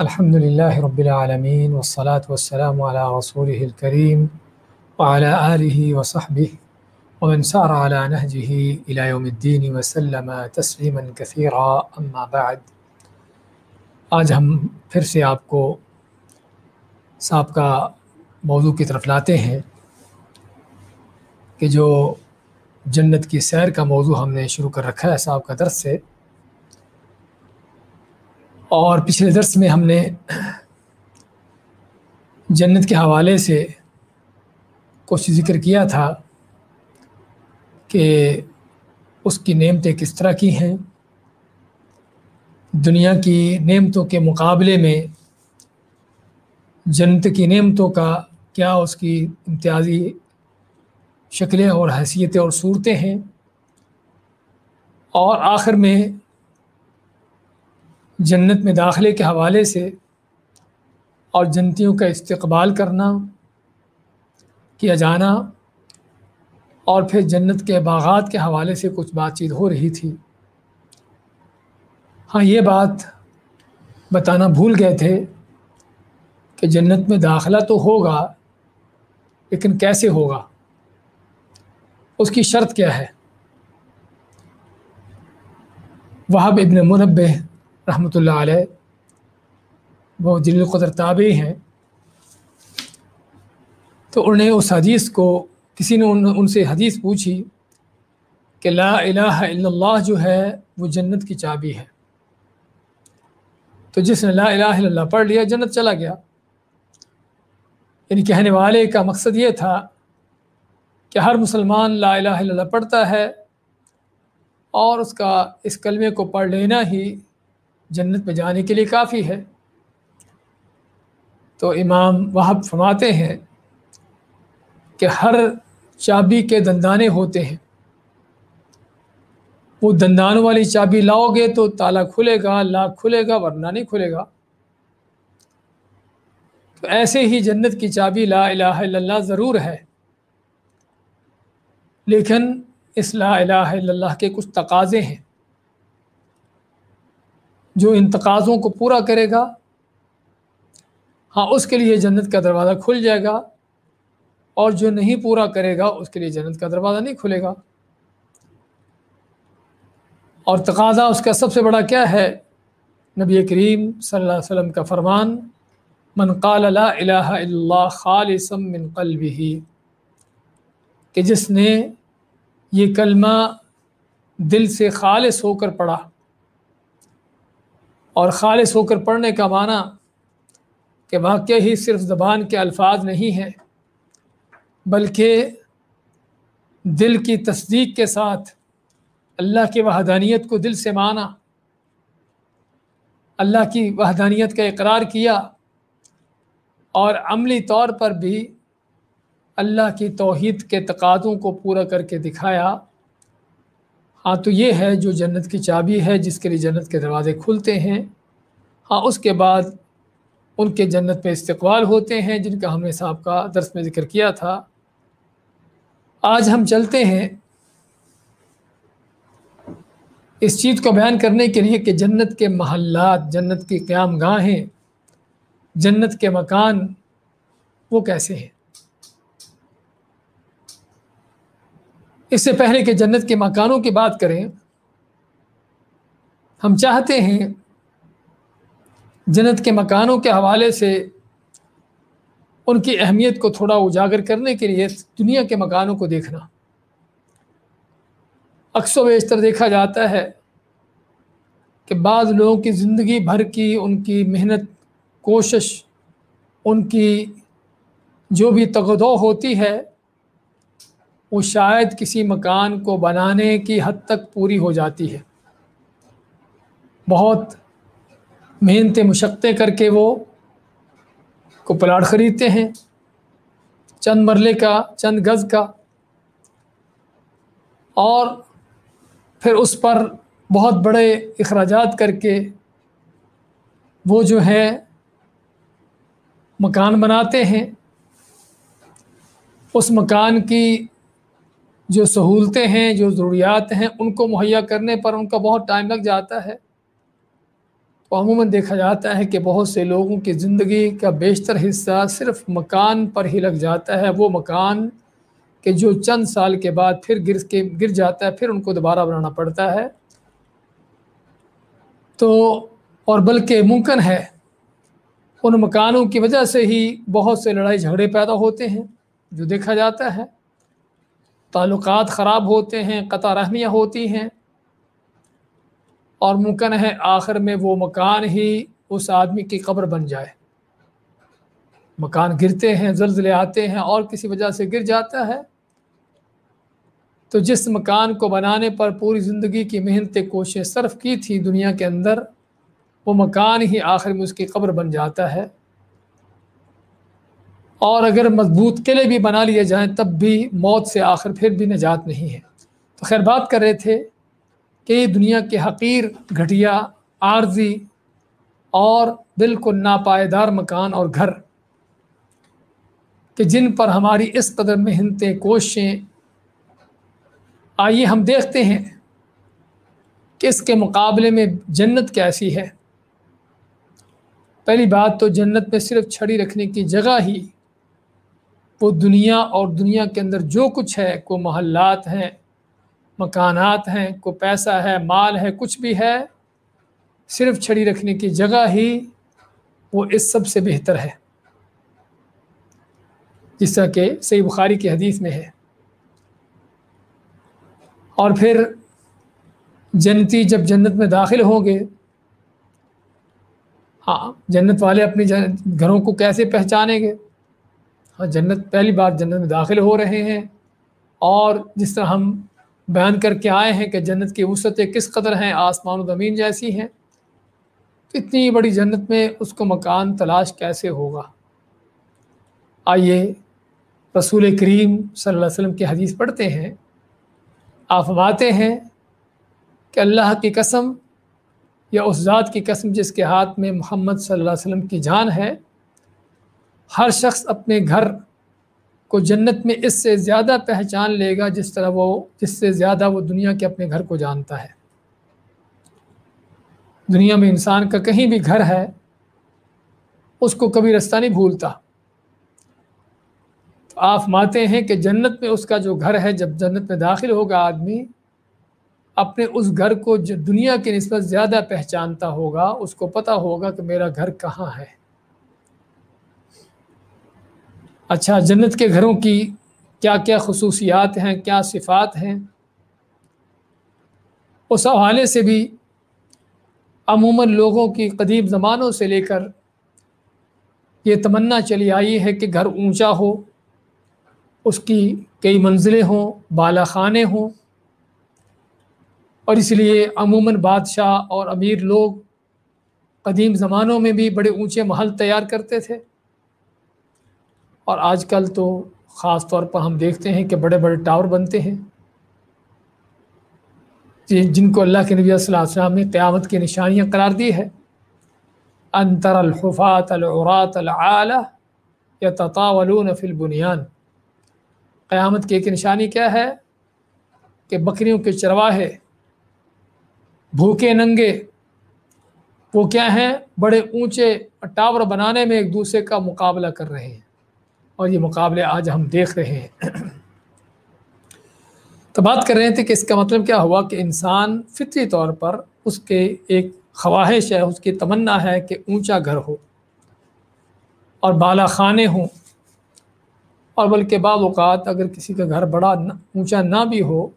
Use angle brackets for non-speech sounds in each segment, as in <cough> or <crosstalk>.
الحمد لله رب العالمين والصلاة والسلام على رسوله الكريم وعلى آله وصحبه ومن سار على نهجه إلى يوم الدين وسلم تسليما كثيرا أما بعد. آج ہم پھر سے آپ کو سابقہ موضوع کی طرف لاتے ہیں کہ جو جنت کی سیر کا موضوع ہم نے شروع کر رکھا ہے صاحب کا درس سے اور پچھلے درس میں ہم نے جنت کے حوالے سے کچھ ذکر کیا تھا کہ اس کی نعمتیں کس طرح کی ہیں۔ دنیا کی نعمتوں کے مقابلے میں جنت کی نعمتوں کا کیا اس کی امتیازی شکلیں اور حیثیتیں اور صورتیں ہیں۔ اور آخر میں جنت میں داخلے کے حوالے سے اور جنتیوں کا استقبال کرنا، کیا جانا اور پھر جنت کے باغات کے حوالے سے کچھ بات چیت ہو رہی تھی۔ ہاں یہ بات بتانا بھول گئے تھے کہ جنت میں داخلہ تو ہوگا، لیکن کیسے ہوگا؟ اس کی شرط کیا ہے؟ وہاب ابن منبع رحمۃ اللہ علیہ، وہ جن القدر تابع ہیں، تو انہوں نے اس حدیث کو، کسی نے ان سے حدیث پوچھی کہ لا الہ الا اللہ جو ہے، وہ جنت کی چابی ہے۔ تو جس نے لا الہ الا اللہ پڑھ لیا، جنت چلا گیا۔ یعنی کہنے والے کا مقصد یہ تھا کہ ہر مسلمان لا الہ الا اللہ پڑھتا ہے اور اس کا اس کلمے کو پڑھ لینا ہی جنت میں جانے کے لیے کافی ہے۔ تو امام وہب فرماتے ہیں کہ ہر چابی کے دندانے ہوتے ہیں۔ وہ دندانوں والی چابی لاؤ گے تو تالا کھلے گا، لاکھ کھلے گا، ورنہ نہیں کھلے گا۔ تو ایسے ہی جنت کی چابی لا الہ الا اللہ ضرور ہے۔ لیکن اس لا الہ الا اللہ کے کچھ تقاضے ہیں۔ جو ان تقاضوں کو پورا کرے گا ہاں اس کے لیے جنت کا دروازہ کھل جائے گا اور جو نہیں پورا کرے گا، اس کے لیے جنت کا دروازہ نہیں کھلے گا۔ اور تقاضا اس کا سب سے بڑا کیا ہے؟ نبی کریم صلی اللہ علیہ وسلم کا فرمان، من قال لا الہ الا اللہ خالصم من قلبه کہ جس نے یہ کلمہ دل سے خالص ہو کر پڑھا اور خالص ہو کر پڑھنے کا معنی کہ واقع ہی صرف زبان کے الفاظ نہیں ہیں، بلکہ دل کی تصدیق کے ساتھ اللہ کی وحدانیت کو دل سے مانا، اللہ کی وحدانیت کا اقرار کیا اور عملی طور پر بھی اللہ کی توحید کے تقاضوں کو پورا کر کے دکھایا۔ ہاں تو یہ ہے جو جنت کی چابی ہے، جس کے لیے جنت کے دروازے کھلتے ہیں۔ ہاں اس کے بعد ان کے جنت میں استقبال ہوتے ہیں، جن کا ہم نے صاحب کا درس میں ذکر کیا تھا۔ آج ہم چلتے ہیں اس چیز کو بیان کرنے کے لیے کہ جنت کے محلات، جنت کی قیام گاہیں، جنت کے مکان وہ کیسے ہیں؟ اس سے پہلے کہ جنت کے مکانوں کی بات کریں، ہم چاہتے ہیں جنت کے مکانوں کے حوالے سے ان کی اہمیت کو تھوڑا اجاگر کرنے کے لیے دنیا کے مکانوں کو دیکھنا۔ اکثر و بیشتر دیکھا جاتا ہے کہ بعض لوگوں کی زندگی بھر کی ان کی محنت، کوشش، ان کی جو بھی تغدو ہوتی ہے وہ شاید کسی مکان کو بنانے کی حد تک پوری ہو جاتی ہے۔ بہت محنتیں مشقتیں کر کے وہ کو پلاٹ خریدتے ہیں۔ چند مرلے کا، چند گز کا۔ اور پھر اس پر بہت بڑے اخراجات کر کے وہ جو ہے مکان بناتے ہیں۔ اس مکان کی جو سہولتیں ہیں، جو ضروریات ہیں، ان کو مہیا کرنے پر ان کا بہت ٹائم لگ جاتا ہے۔ تو عموماً دیکھا جاتا ہے کہ بہت سے لوگوں کی زندگی کا بیشتر حصہ صرف مکان پر ہی لگ جاتا ہے۔ وہ مکان کہ جو چند سال کے بعد پھر گر کے گر جاتا ہے، پھر ان کو دوبارہ بنانا پڑتا ہے۔ تو اور بلکہ ممکن ہے، ان مکانوں کی وجہ سے ہی بہت سے لڑائی جھگڑے پیدا ہوتے ہیں، جو دیکھا جاتا ہے۔ تعلقات خراب ہوتے ہیں، قطع رحمیاں ہوتی ہیں۔ اور ممکن ہے آخر میں وہ مکان ہی اس آدمی کی قبر بن جائے۔ مکان گرتے ہیں، زلزلے آتے ہیں اور کسی وجہ سے گر جاتا ہے۔ تو جس مکان کو بنانے پر پوری زندگی کی محنت کوششیں صرف کی تھی دنیا کے اندر، وہ مکان ہی آخر میں اس کی قبر بن جاتا ہے۔ اور اگر مضبوط قلعے بھی بنا لیے جائیں، تب بھی موت سے آخر پھر بھی نجات نہیں ہے۔ تو خیر، بات کر رہے تھے کہ یہ دنیا کے حقیر، گھٹیا، عارضی اور بالکل ناپائیدار مکان اور گھر کہ جن پر ہماری اس قدر محنتیں، کوششیں۔ آئیے ہم دیکھتے ہیں کہ اس کے مقابلے میں جنت کیسی ہے۔ پہلی بات تو جنت میں صرف چھڑی رکھنے کی جگہ ہی وہ دنیا اور دنیا کے اندر جو کچھ ہے، کو محلات ہیں، مکانات ہیں، کو پیسہ ہے، مال ہے، کچھ بھی ہے، صرف چھڑی رکھنے کی جگہ ہی وہ اس سب سے بہتر ہے۔ جس طرح کہ صحیح بخاری کی حدیث میں ہے۔ اور پھر جنتی جب جنت میں داخل ہوں گے ہاں جنت والے اپنی گھروں کو کیسے پہچانیں گے؟ ہاں جنت، پہلی بار جنت میں داخل ہو رہے ہیں۔ اور جس طرح ہم بیان کر کے آئے ہیں کہ جنت کی وسعتیں کس قدر ہیں، آسمان و زمین جیسی ہیں، تو اتنی بڑی جنت میں اس کو مکان تلاش کیسے ہوگا؟ آئیے، رسول کریم صلی اللہ علیہ وسلم کی حدیث پڑھتے ہیں۔ آپ فرماتے ہیں کہ اللہ کی قسم یا اس ذات کی قسم جس کے ہاتھ میں محمد صلی اللہ علیہ وسلم کی جان ہے ہر شخص اپنے گھر کو جنت میں اس سے زیادہ پہچان لے گا جس طرح وہ جس سے زیادہ وہ دنیا کے اپنے گھر کو جانتا ہے۔ دنیا میں انسان کا کہیں بھی گھر ہے، اس کو کبھی رستہ نہیں بھولتا۔ تو آپ ماتے ہیں کہ جنت میں اس کا جو گھر ہے، جب جنت میں داخل ہوگا آدمی، اپنے اس گھر کو جو دنیا کی نسبت زیادہ پہچانتا ہوگا، اس کو پتہ ہوگا کہ میرا گھر کہاں ہے۔ اچھا جنت کے گھروں کی کیا کیا خصوصیات ہیں، کیا صفات ہیں؟ اس حوالے سے بھی عموماً لوگوں کی قدیم زمانوں سے لے کر یہ تمنا چلی آئی ہے کہ گھر اونچا ہو، اس کی کئی منزلیں ہوں، بالا خانے ہوں۔ اور اس لیے عموماً بادشاہ اور امیر لوگ قدیم زمانوں میں بھی بڑے اونچے محل تیار کرتے تھے۔ اور آج کل تو خاص طور پر ہم دیکھتے ہیں کہ بڑے بڑے ٹاور بنتے ہیں۔ جن کو اللہ کے نبی صلی اللہ علیہ وسلم نے قیامت کی نشانیاں قرار دی ہے۔ انتر الحفات العرات العلیٰ یا تطاولون فی البنیان۔ قیامت کی ایک نشانی کیا ہے؟ کہ بکریوں کے چرواہے، بھوکے ننگے۔ وہ کیا ہیں؟ بڑے اونچے ٹاور بنانے میں ایک دوسرے کا مقابلہ کر رہے ہیں۔ اور یہ مقابلے آج ہم دیکھ رہے ہیں۔ تو بات کر رہے تھے کہ اس کا مطلب کیا ہوا کہ انسان فطری طور پر اس کے ایک خواہش ہے، اس کی تمنا ہے کہ اونچا گھر ہو اور بالا خانے ہوں۔ اور بلکہ بعض اوقات اگر کسی کا گھر بڑا اونچا نہ بھی ہو،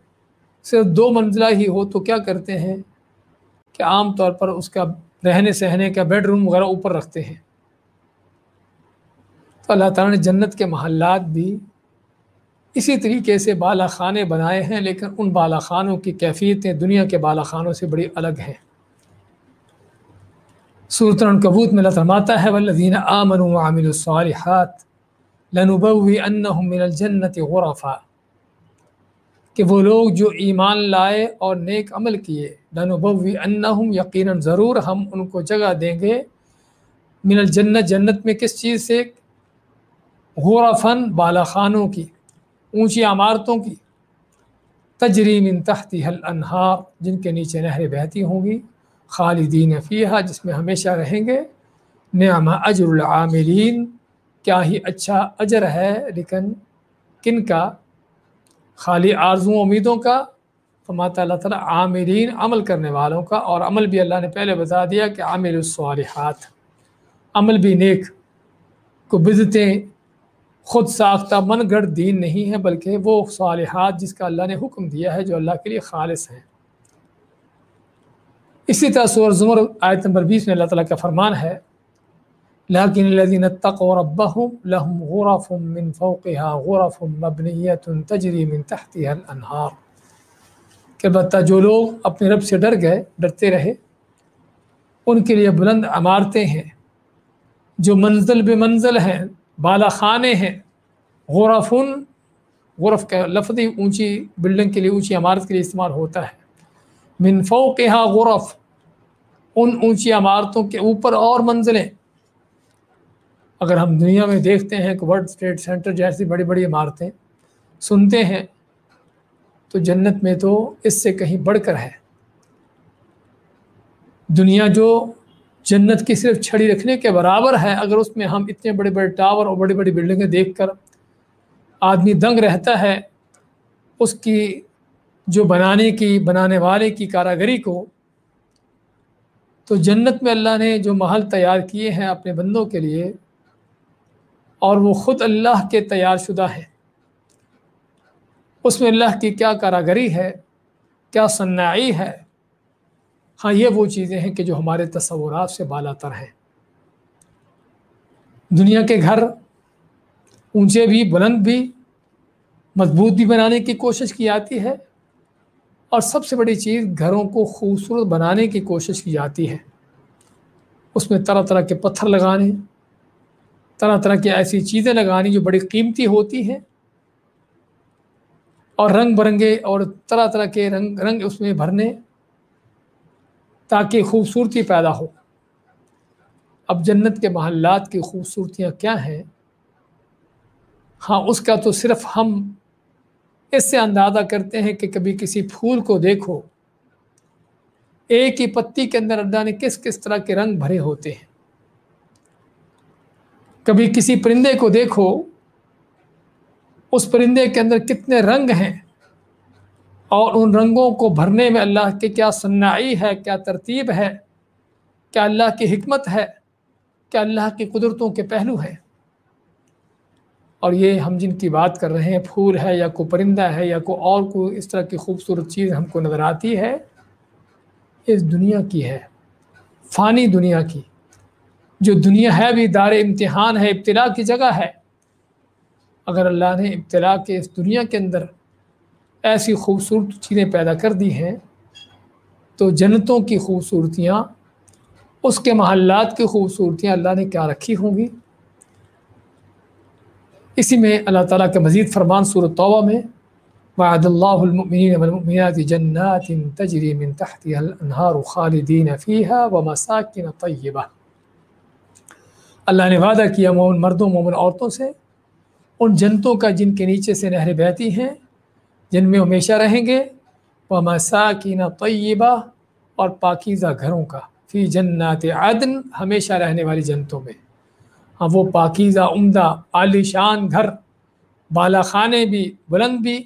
صرف دو منزلہ ہی ہو، تو کیا کرتے ہیں کہ عام طور پر اس کا رہنے سہنے کا بیڈ روم وغیرہ اوپر رکھتے ہیں۔ تو اللہ تعالیٰ نے جنت کے محلات بھی اسی طریقے سے بالا خانے بنائے ہیں، لیکن ان بالا خانوں کی کیفیتیں دنیا کے بالا خانوں سے بڑی الگ ہیں۔ صورت الکبوت میں لطماتا ہے والذین آمنوا وعملوا الصالحات لنبوی انہم من الجنت غرفا۔ کہ وہ لوگ جو ایمان لائے اور نیک عمل کیے لنبوی انہم یقیناً ضرور ہم ان کو جگہ دیں گے۔ من الجنت جنت میں کس چیز سے؟ غرفن بالا خانوں کی، اونچی عمارتوں کی۔ تجری من تحتی حل انہار جن کے نیچے نہریں بہتی ہوں گی۔ خالدین فیحہ جس میں ہمیشہ رہیں گے۔ نعم اجر العاملین، کیا ہی اچھا اجر ہے۔ لیکن کن کا؟ خالی آرزوں، امیدوں کا۔ فمات اللہ تعالیٰ عامرین عمل کرنے والوں کا۔ اور عمل بھی اللہ نے پہلے بتا دیا کہ عامل الصالحات۔ عمل بھی نیک، کو بدتیں خود ساختہ من گڑھ دین نہیں ہے، بلکہ وہ صالحات جس کا اللہ نے حکم دیا ہے، جو اللہ کے لیے خالص ہیں۔ اسی طرح سور زمر آیت نمبر بیس میں اللہ تعالیٰ کا فرمان ہے، لیکن الذين اتقوا ربهم لهم غرف من فوقها غرف مبنية تجري من تحتها الانهار کہ البتہ جو لوگ اپنے رب سے ڈر گئے، ڈرتے رہے، ان کے لیے بلند عمارتیں ہیں، جو منزل بے منزل ہیں۔ بالا خانے ہیں۔ غرفن، غرف کا لفظی اونچی بلڈنگ کے لیے اونچی عمارت کے لیے استعمال ہوتا ہے۔ من فوقها غرف، ان اونچی عمارتوں کے اوپر اور منزلیں۔ اگر ہم دنیا میں دیکھتے ہیں کہ ورلڈ اسٹیٹ سینٹر جیسی بڑی بڑی عمارتیں سنتے ہیں، تو جنت میں تو اس سے کہیں بڑھ کر ہے۔ دنیا جو جنت کی صرف چھڑی رکھنے کے برابر ہے، اگر اس میں ہم اتنے بڑے بڑے ٹاور اور بڑی بڑی بلڈنگیں دیکھ کر آدمی دنگ رہتا ہے، اس کی جو بنانے کی، بنانے والے کی کاراگری کو، تو جنت میں اللہ نے جو محل تیار کیے ہیں اپنے بندوں کے لیے، اور وہ خود اللہ کے تیار شدہ ہے اس میں اللہ کی کیا کاراگری ہے، کیا صنعی ہے ہاں یہ وہ چیزیں ہیں کہ جو ہمارے تصورات سے بالا تر ہیں۔ دنیا کے گھر اونچے بھی، بلند بھی، مضبوط بھی بنانے کی کوشش کی جاتی ہے اور سب سے بڑی چیز گھروں کو خوبصورت بنانے کی کوشش کی جاتی ہے۔ اس میں طرح طرح کے پتھر لگانے، طرح طرح کی ایسی چیزیں لگانی جو بڑی قیمتی ہوتی ہیں اور رنگ برنگے اور طرح طرح کے رنگ رنگ اس میں بھرنے تاکہ خوبصورتی پیدا ہو۔ اب جنت کے محلات کی خوبصورتیاں کیا ہیں؟ ہاں اس کا تو صرف ہم اس سے اندازہ کرتے ہیں کہ کبھی کسی پھول کو دیکھو۔ ایک ہی پتی کے اندر اللہ نے کس کس طرح کے رنگ بھرے ہوتے ہیں۔ کبھی کسی پرندے کو دیکھو، اس پرندے کے اندر کتنے رنگ ہیں۔ اور ان رنگوں کو بھرنے میں اللہ کے کیا صنعی ہے، کیا ترتیب ہے؟ کیا اللہ کی حکمت ہے؟ کیا اللہ کی قدرتوں کے پہلو ہیں؟ اور یہ ہم جن کی بات کر رہے ہیں، پھول ہے یا کوئی پرندہ ہے یا کوئی اور کوئی اس طرح کی خوبصورت چیز ہم کو نظر آتی ہے، اس دنیا کی ہے، فانی دنیا کی۔ جو دنیا ہے بھی دار امتحان ہے، ابتلا کی جگہ ہے۔ اگر اللہ نے ابتلا کے اس دنیا کے اندر ایسی خوبصورت چیزیں پیدا کر دی ہیں تو جنتوں کی خوبصورتیاں، اس کے محلات کی خوبصورتیاں اللہ نے کیا رکھی ہوں گی؟ اسی میں اللہ تعالیٰ کے مزید فرمان صورت توبہ میں، وعد اللہ المؤمنین والمؤمنات جنات تجری من تحتها الانہار خالدین فیہا ومساکن طیبہ۔ اللہ نے وعدہ کیا مومن مردوں، مومن عورتوں سے، ان جنتوں کا جن کے نیچے سے نہر بہتی ہیں جن میں ہمیشہ رہیں گے۔ وہ مساکین طیبہ اور پاکیزہ گھروں کا۔ فی جنات عدن، ہمیشہ رہنے والی جنتوں میں۔ ہاں وہ پاکیزہ، عمدہ عالی شان گھر۔ بالا خانے بھی، بلند بھی۔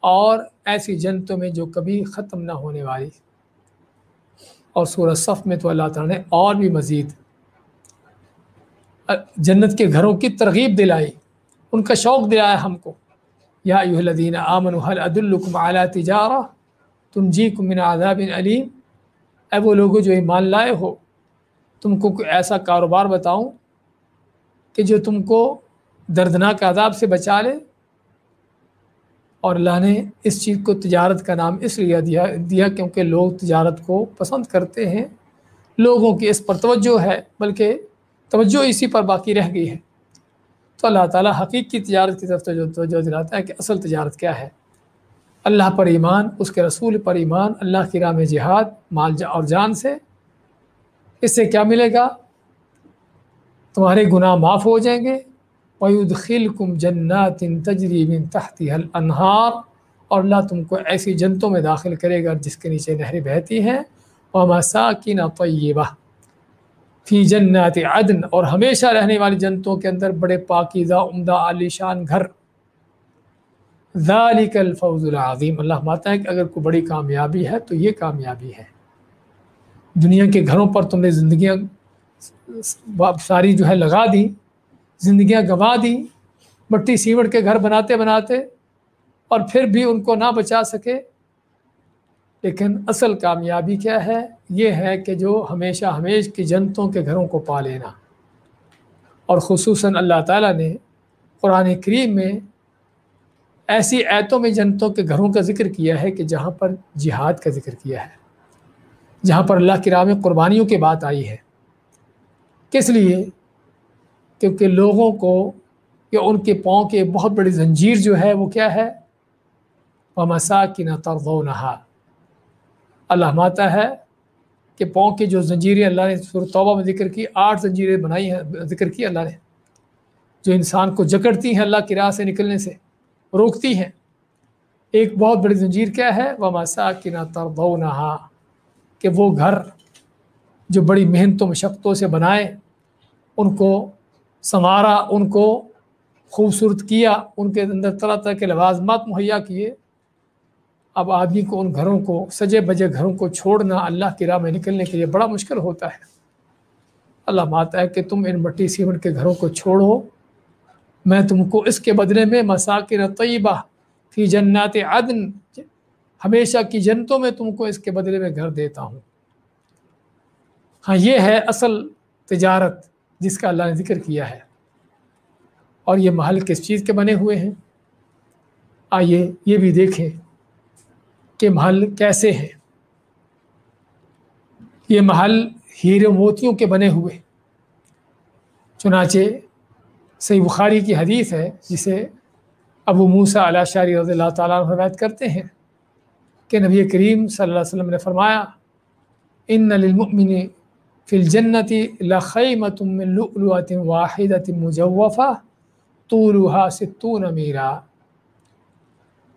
اور ایسی جنتوں میں جو کبھی ختم نہ ہونے والی۔ اور سورہ صف میں تو اللہ تعالیٰ نے اور بھی مزید۔ جنت کے گھروں کی ترغیب دلائی۔ ان کا شوق دلایا ہم کو۔ یا الدین آمن حل عد اعلیٰ تجارہ تم جی کمن عذاب علیم اے وہ لوگوں جو ایمان لائے ہو، تم کو کوئی ایسا کاروبار بتاؤں کہ جو تم کو دردناک عذاب سے بچا لے؟ اور اللہ نے اس چیز کو تجارت کا نام اس لیے دیا دیا کیونکہ لوگ تجارت کو پسند کرتے ہیں۔ لوگوں کی اس پر توجہ ہے، بلکہ توجہ اسی پر باقی رہ گئی ہے۔ تو اللہ تعالیٰ حقیقی تجارت کی طرف توجہ دلاتا ہے کہ اصل تجارت کیا ہے؟ اللہ پر ایمان، اس کے رسول پر ایمان، اللہ کی راہ میں جہاد، مال اور جان سے۔ اس سے کیا ملے گا؟ تمہارے گناہ معاف ہو جائیں گے۔ وعود خل کم جنات تجریب تحتی حل انہار اور اللہ تم کو ایسی جنتوں میں داخل کرے گا جس کے نیچے نہریں بہتی ہیں۔ و مساکن طیبہ فی جنات عدن، اور ہمیشہ رہنے والی جنتوں کے اندر بڑے پاکیزہ، عمدہ عالیشان گھر۔ ذالک الفوز العظیم۔ اللہ ماتا ہے کہ اگر کوئی بڑی کامیابی ہے تو یہ کامیابی ہے۔ دنیا کے گھروں پر تم نے زندگیاں ساری جو ہے لگا دی، زندگیاں گنوا دی، مٹی سیمٹ کے گھر بناتے بناتے، اور پھر بھی ان کو نہ بچا سکے۔ لیکن اصل کامیابی کیا ہے؟ یہ ہے کہ جو ہمیشہ ہمیش کی جنتوں کے گھروں کو پا لینا۔ اور خصوصاً اللہ تعالیٰ نے قرآن کریم میں ایسی ایتوں میں جنتوں کے گھروں کا ذکر کیا ہے کہ جہاں پر جہاد کا ذکر کیا ہے، جہاں پر اللہ کی راہ میں قربانیوں کی بات آئی ہے۔ کس لیے؟ کیونکہ لوگوں کو یا ان کے پاؤں کے بہت بڑی زنجیر جو ہے وہ کیا ہے؟ وہ مسا کی نہ و نہا اللہ ماتا ہے کہ پاؤں کی جو زنجیریں اللہ نے توبہ میں ذکر کی، آٹھ زنجیریں بنائی ہیں، ذکر کی اللہ نے۔ جو انسان کو جکڑتی ہیں اللہ کی راہ سے نکلنے سے، روکتی ہیں۔ ایک بہت بڑی زنجیر کیا ہے؟ وہ مسا کی نہ و نہا کہ وہ گھر جو بڑی محنتوں مشقتوں سے بنائے، ان کو سنوارا، ان کو خوبصورت کیا، ان کے اندر طرح طرح کے لوازمات مہیا کیے۔ اب آدمی کو ان گھروں کو، سجے بجے گھروں کو چھوڑنا اللہ کی راہ میں نکلنے کے لیے بڑا مشکل ہوتا ہے۔ اللہ ماتا ہے کہ تم ان مٹی سیمنٹ کے گھروں کو چھوڑو۔ میں تم کو اس کے بدلے میں مساکر طیبہ فی جنات عدن، ہمیشہ کی جنتوں میں تم کو اس کے بدلے میں گھر دیتا ہوں۔ ہاں یہ ہے اصل تجارت جس کا اللہ نے ذکر کیا ہے۔ اور یہ محل کس چیز کے بنے ہوئے ہیں؟ آئیے یہ بھی دیکھیں۔ کہ محل کیسے ہیں یہ محل ہیرے موتیوں کے بنے ہوئے۔ چنانچہ صحیح بخاری کی حدیث ہے، جسے ابو موسا علیہ شاری رضی اللہ تعالیٰ روایت کرتے ہیں کہ نبی کریم صلی اللہ علیہ وسلم نے فرمایا، ان للمؤمن فی الجنتی لخیمت من لؤلؤت واحدت مجوفہ، طولها ستون میرا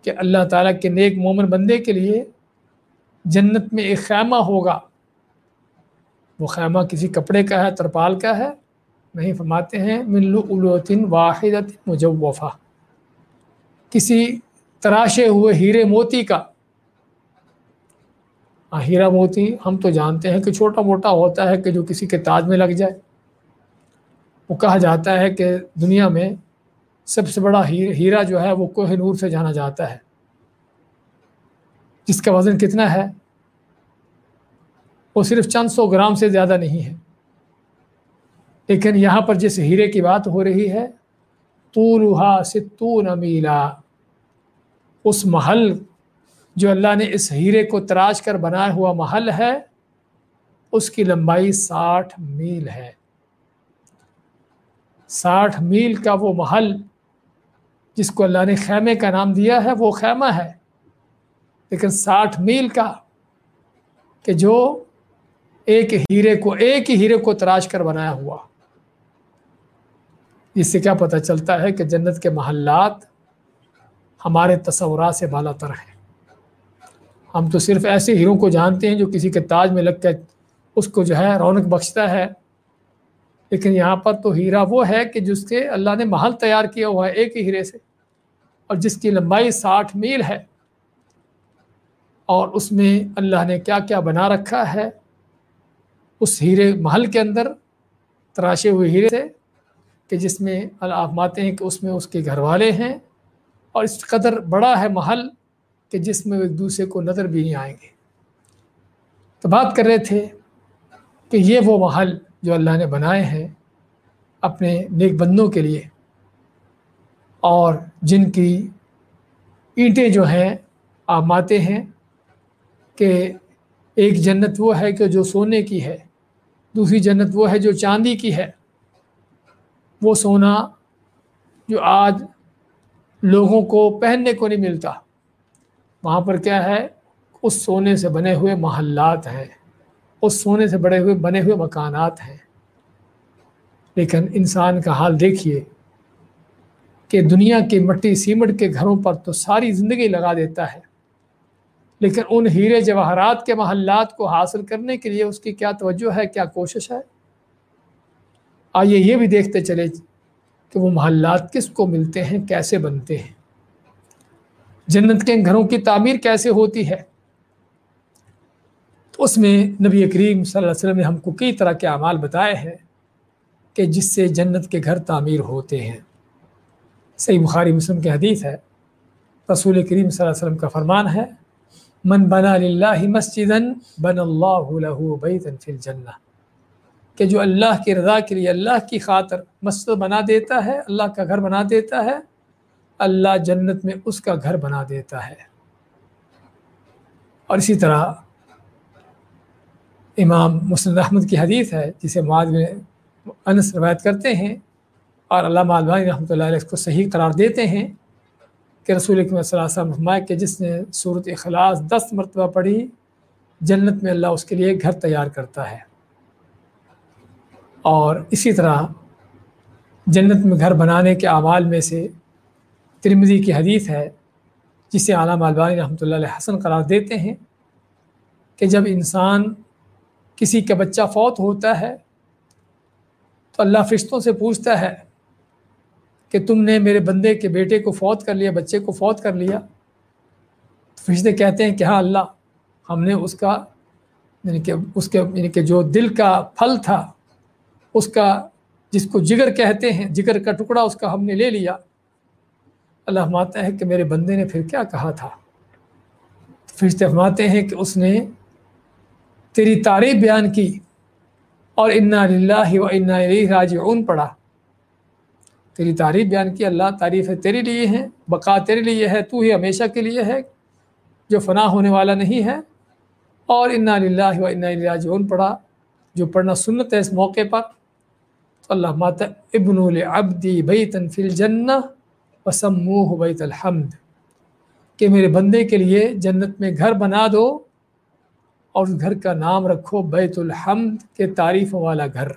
کہ اللہ تعالیٰ کے نیک مومن بندے کے لیے جنت میں ایک خیمہ ہوگا۔ وہ خیمہ کسی کپڑے کا ہے، ترپال کا ہے، نہیں فرماتے ہیں۔ من لؤلؤت واحدت مجوفہ کسی تراشے ہوئے ہیرے موتی کا۔ ہاں، ہیرا موتی ہم تو جانتے ہیں کہ چھوٹا موٹا ہوتا ہے کہ جو کسی کے تاج میں لگ جائے۔ وہ کہا جاتا ہے کہ دنیا میں سب سے بڑا ہیرا جو ہے وہ کوہ نور سے جانا جاتا ہے۔ جس کا وزن کتنا ہے؟ وہ صرف چند سو گرام سے زیادہ نہیں ہے۔ لیکن یہاں پر جس ہیرے کی بات ہو رہی ہے تو ستون میلا۔ اس محل جو اللہ نے اس ہیرے کو تراش کر بنایا ہوا محل ہے، اس کی لمبائی ساٹھ میل ہے۔ ساٹھ میل کا وہ محل جس کو اللہ نے خیمے کا نام دیا ہے، وہ خیمہ ہے۔ لیکن ساٹھ میل کا کہ جو ایک ہیرے کو، ایک ہی ہیرے کو تراش کر بنایا ہوا۔ اس سے کیا پتہ چلتا ہے کہ جنت کے محلات ہمارے تصورات سے بالا تر ہیں۔ ہم تو صرف ایسے ہیروں کو جانتے ہیں جو کسی کے تاج میں لگ کر اس کو جو ہے رونق بخشتا ہے۔ لیکن یہاں پر تو ہیرا وہ ہے کہ جس کے اللہ نے محل تیار کیا ہوا ہے ایک ہی ہیرے سے، اور جس کی لمبائی ساٹھ میل ہے، اور اس میں اللہ نے کیا کیا بنا رکھا ہے؟ اس ہیرے محل کے اندر تراشے ہوئے ہیرے سے کہ جس میں اللہ آپ ماتے ہیں کہ اس میں اس کے گھر والے ہیں، اور اس قدر بڑا ہے محل کہ جس میں وہ ایک دوسرے کو نظر بھی نہیں آئیں گے۔ تو بات کر رہے تھے کہ یہ وہ محل جو اللہ نے بنائے ہیں اپنے نیک بندوں کے لیے اور جن کی اینٹیں جو ہیں آپ ماتے ہیں کہ ایک جنت وہ ہے کہ جو سونے کی ہے، دوسری جنت وہ ہے جو چاندی کی ہے۔ وہ سونا جو آج لوگوں کو پہننے کو نہیں ملتا۔ وہاں پر کیا ہے؟ اس سونے سے بنے ہوئے محلات ہیں۔ اس سونے سے بڑے ہوئے، بنے ہوئے مکانات ہیں۔ لیکن انسان کا حال دیکھیے کہ دنیا کی مٹی سیمٹ کے گھروں پر تو ساری زندگی لگا دیتا ہے۔ لیکن ان ہیرے جواہرات کے محلات کو حاصل کرنے کے لیے اس کی کیا توجہ ہے، کیا کوشش ہے؟ آئیے یہ بھی دیکھتے چلے کہ وہ محلات کس کو ملتے ہیں، کیسے بنتے ہیں۔ جنت کے گھروں کی تعمیر کیسے ہوتی ہے؟ اس میں نبی کریم صلی اللہ علیہ وسلم نے ہم کو کئی طرح کے اعمال بتائے ہیں کہ جس سے جنت کے گھر تعمیر ہوتے ہیں۔ صحیح بخاری مسلم کی حدیث ہے۔ رسول کریم صلی اللہ علیہ وسلم کا فرمان ہے، من بنا للہ مسجد بن اللہ له فی الجنہ کہ جو اللہ کی رضا کے لیے اللہ کی خاطر مسجد بنا دیتا ہے، اللہ کا گھر بنا دیتا ہے، اللہ جنت میں اس کا گھر بنا دیتا ہے۔ اور اسی طرح امام مسلم احمد کی حدیث ہے، جسے معاذ میں انس روایت کرتے ہیں اور علامہ البانی رحمۃ اللہ علیہ اس کو صحیح قرار دیتے ہیں کہ رسول صلی اللہ علیہ وسلم کہ جس نے صورت اخلاص دس مرتبہ پڑھی، جنت میں اللہ اس کے لیے گھر تیار کرتا ہے۔ اور اسی طرح جنت میں گھر بنانے کے اعمال میں سے ترمزی کی حدیث ہے، جسے علامہ البانی رحمۃ اللہ علیہ حسن قرار دیتے ہیں کہ جب انسان کسی کا بچہ فوت ہوتا ہے تو اللہ فرشتوں سے پوچھتا ہے کہ تم نے میرے بندے کے بیٹے کو فوت کر لیا، بچے کو فوت کر لیا؟ فرشتے کہتے ہیں کہ ہاں اللہ، ہم نے اس کا یعنی کہ اس کے یعنی کہ جو دل کا پھل تھا، اس کا جس کو جگر کہتے ہیں، جگر کا ٹکڑا اس کا ہم نے لے لیا۔ اللہ ماتا ہے کہ میرے بندے نے پھر کیا کہا تھا؟ فرشتے فرماتے ہیں کہ اس نے تیری تعریف بیان کی اور انا للہ و انا راجعون پڑھا۔ تیری تعریف بیان کی، اللہ تعریف ہے تیرے لیے ہیں بقا تیرے لیے ہے، تو ہی ہمیشہ کے لیے ہے، جو فنا ہونے والا نہیں ہے۔ اور انا للہ و انا راجعون پڑھا، جو پڑھنا سنت ہے اس موقع پر۔ تو اللہ مات ابن العبدی بیت فی الجنہ وسموہ بیت الحمد۔ کہ میرے بندے کے لیے جنت میں گھر بنا دو اور اس گھر کا نام رکھو بیت الحمد کے تعریف والا گھر۔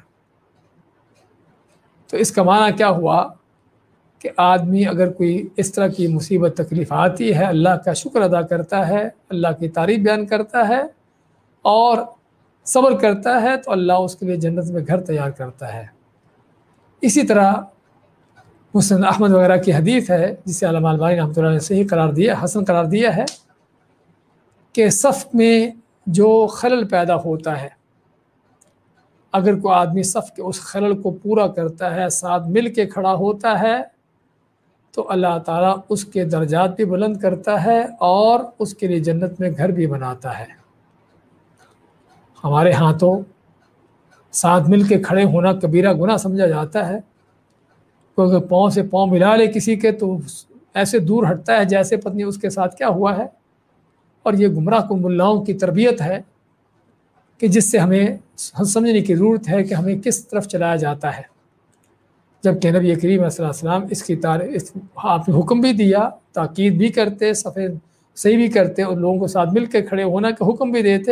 تو اس کا معنی کیا ہوا کہ آدمی اگر کوئی اس طرح کی مصیبت تکلیف آتی ہے، اللہ کا شکر ادا کرتا ہے، اللہ کی تعریف بیان کرتا ہے اور صبر کرتا ہے، تو اللہ اس کے لیے جنت میں گھر تیار کرتا ہے۔ اسی طرح حسن احمد وغیرہ کی حدیث ہے، جسے علامہ البانی رحمۃ اللہ نے صحیح قرار دیا، حسن قرار دیا ہے کہ صف میں جو خلل پیدا ہوتا ہے۔ اگر کوئی آدمی صف کے اس خلل کو پورا کرتا ہے، ساتھ مل کے کھڑا ہوتا ہے، تو اللہ تعالیٰ اس کے درجات بھی بلند کرتا ہے اور اس کے لیے جنت میں گھر بھی بناتا ہے۔ ہمارے ہاں تو ساتھ مل کے کھڑے ہونا کبیرہ گناہ سمجھا جاتا ہے۔ کیونکہ پاؤں سے پاؤں ملا لے کسی کے تو ایسے دور ہٹتا ہے جیسے پتنی اس کے ساتھ کیا ہوا ہے۔ اور یہ گمراہ کو ملاؤں کی تربیت ہے کہ جس سے ہمیں سمجھنے کی ضرورت ہے کہ ہمیں کس طرف چلایا جاتا ہے۔ جبکہ نبی کریم صلی اللہ علیہ وسلم اس کی تار، اس آپ نے حکم بھی دیا، تاکید بھی کرتے سفید صحیح بھی کرتے اور لوگوں کو ساتھ مل کے کھڑے ہونا کا حکم بھی دیتے۔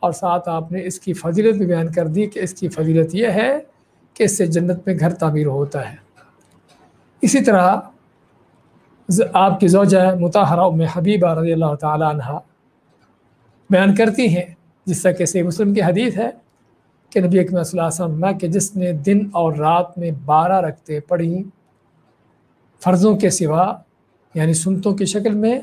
اور ساتھ آپ نے اس کی فضیلت بھی بیان کر دی کہ اس کی فضیلت یہ ہے کہ اس سے جنت میں گھر تعمیر ہوتا ہے۔ اسی طرح آپ کی زوجہ متحرہ میں حبیبہ رضی اللہ تعالیٰ عنہ بیان کرتی ہیں، جس طرح کہ مسلم کی حدیث ہے کہ نبی اکمل صلی اللہ علیہ وسلم کہ جس نے دن اور رات میں بارہ رکھتے پڑھی فرضوں کے سوا یعنی سنتوں کی شکل میں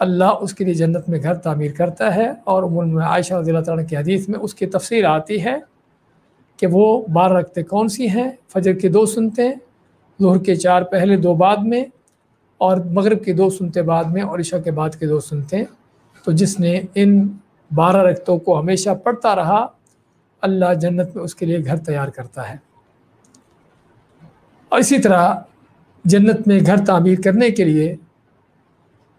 اللہ اس کے لیے جنت میں گھر تعمیر کرتا ہے اور عموماً عائشہ رضی اللہ تعالیٰ کی حدیث میں اس کی تفصیل آتی ہے کہ وہ بارہ رکھتے کون سی ہیں؟ فجر کے دو سنتے ظہر کے چار پہلے، دو بعد میں اور مغرب کے دو سنتے بعد میں اور عشاء کے بعد کے دو سنتے تو جس نے ان بارہ رختوں کو ہمیشہ پڑھتا رہا، اللہ جنت میں اس کے لیے گھر تیار کرتا ہے۔ اور اسی طرح جنت میں گھر تعمیر کرنے کے لیے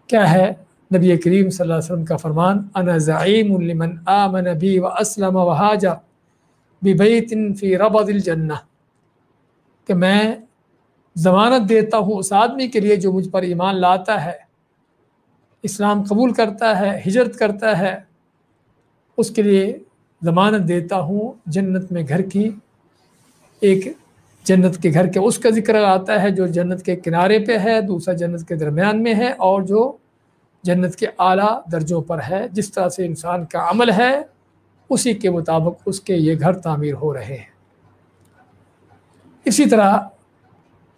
کیا ہے؟ نبی کریم صلی اللہ علیہ وسلم کا فرمان، انا ضعیم لمن آمن بی و اسلم و حاجہ بیت فی ربض الجنہ کہ میں ضمانت دیتا ہوں اس آدمی کے لیے جو مجھ پر ایمان لاتا ہے، اسلام قبول کرتا ہے، ہجرت کرتا ہے، اس کے لیے ضمانت دیتا ہوں جنت میں گھر کی۔ ایک جنت کے گھر کے اس کا ذکر آتا ہے جو جنت کے کنارے پہ ہے، دوسرا جنت کے درمیان میں ہے اور جو جنت کے اعلیٰ درجوں پر ہے۔ جس طرح سے انسان کا عمل ہے، اسی کے مطابق اس کے یہ گھر تعمیر ہو رہے ہیں۔ اسی طرح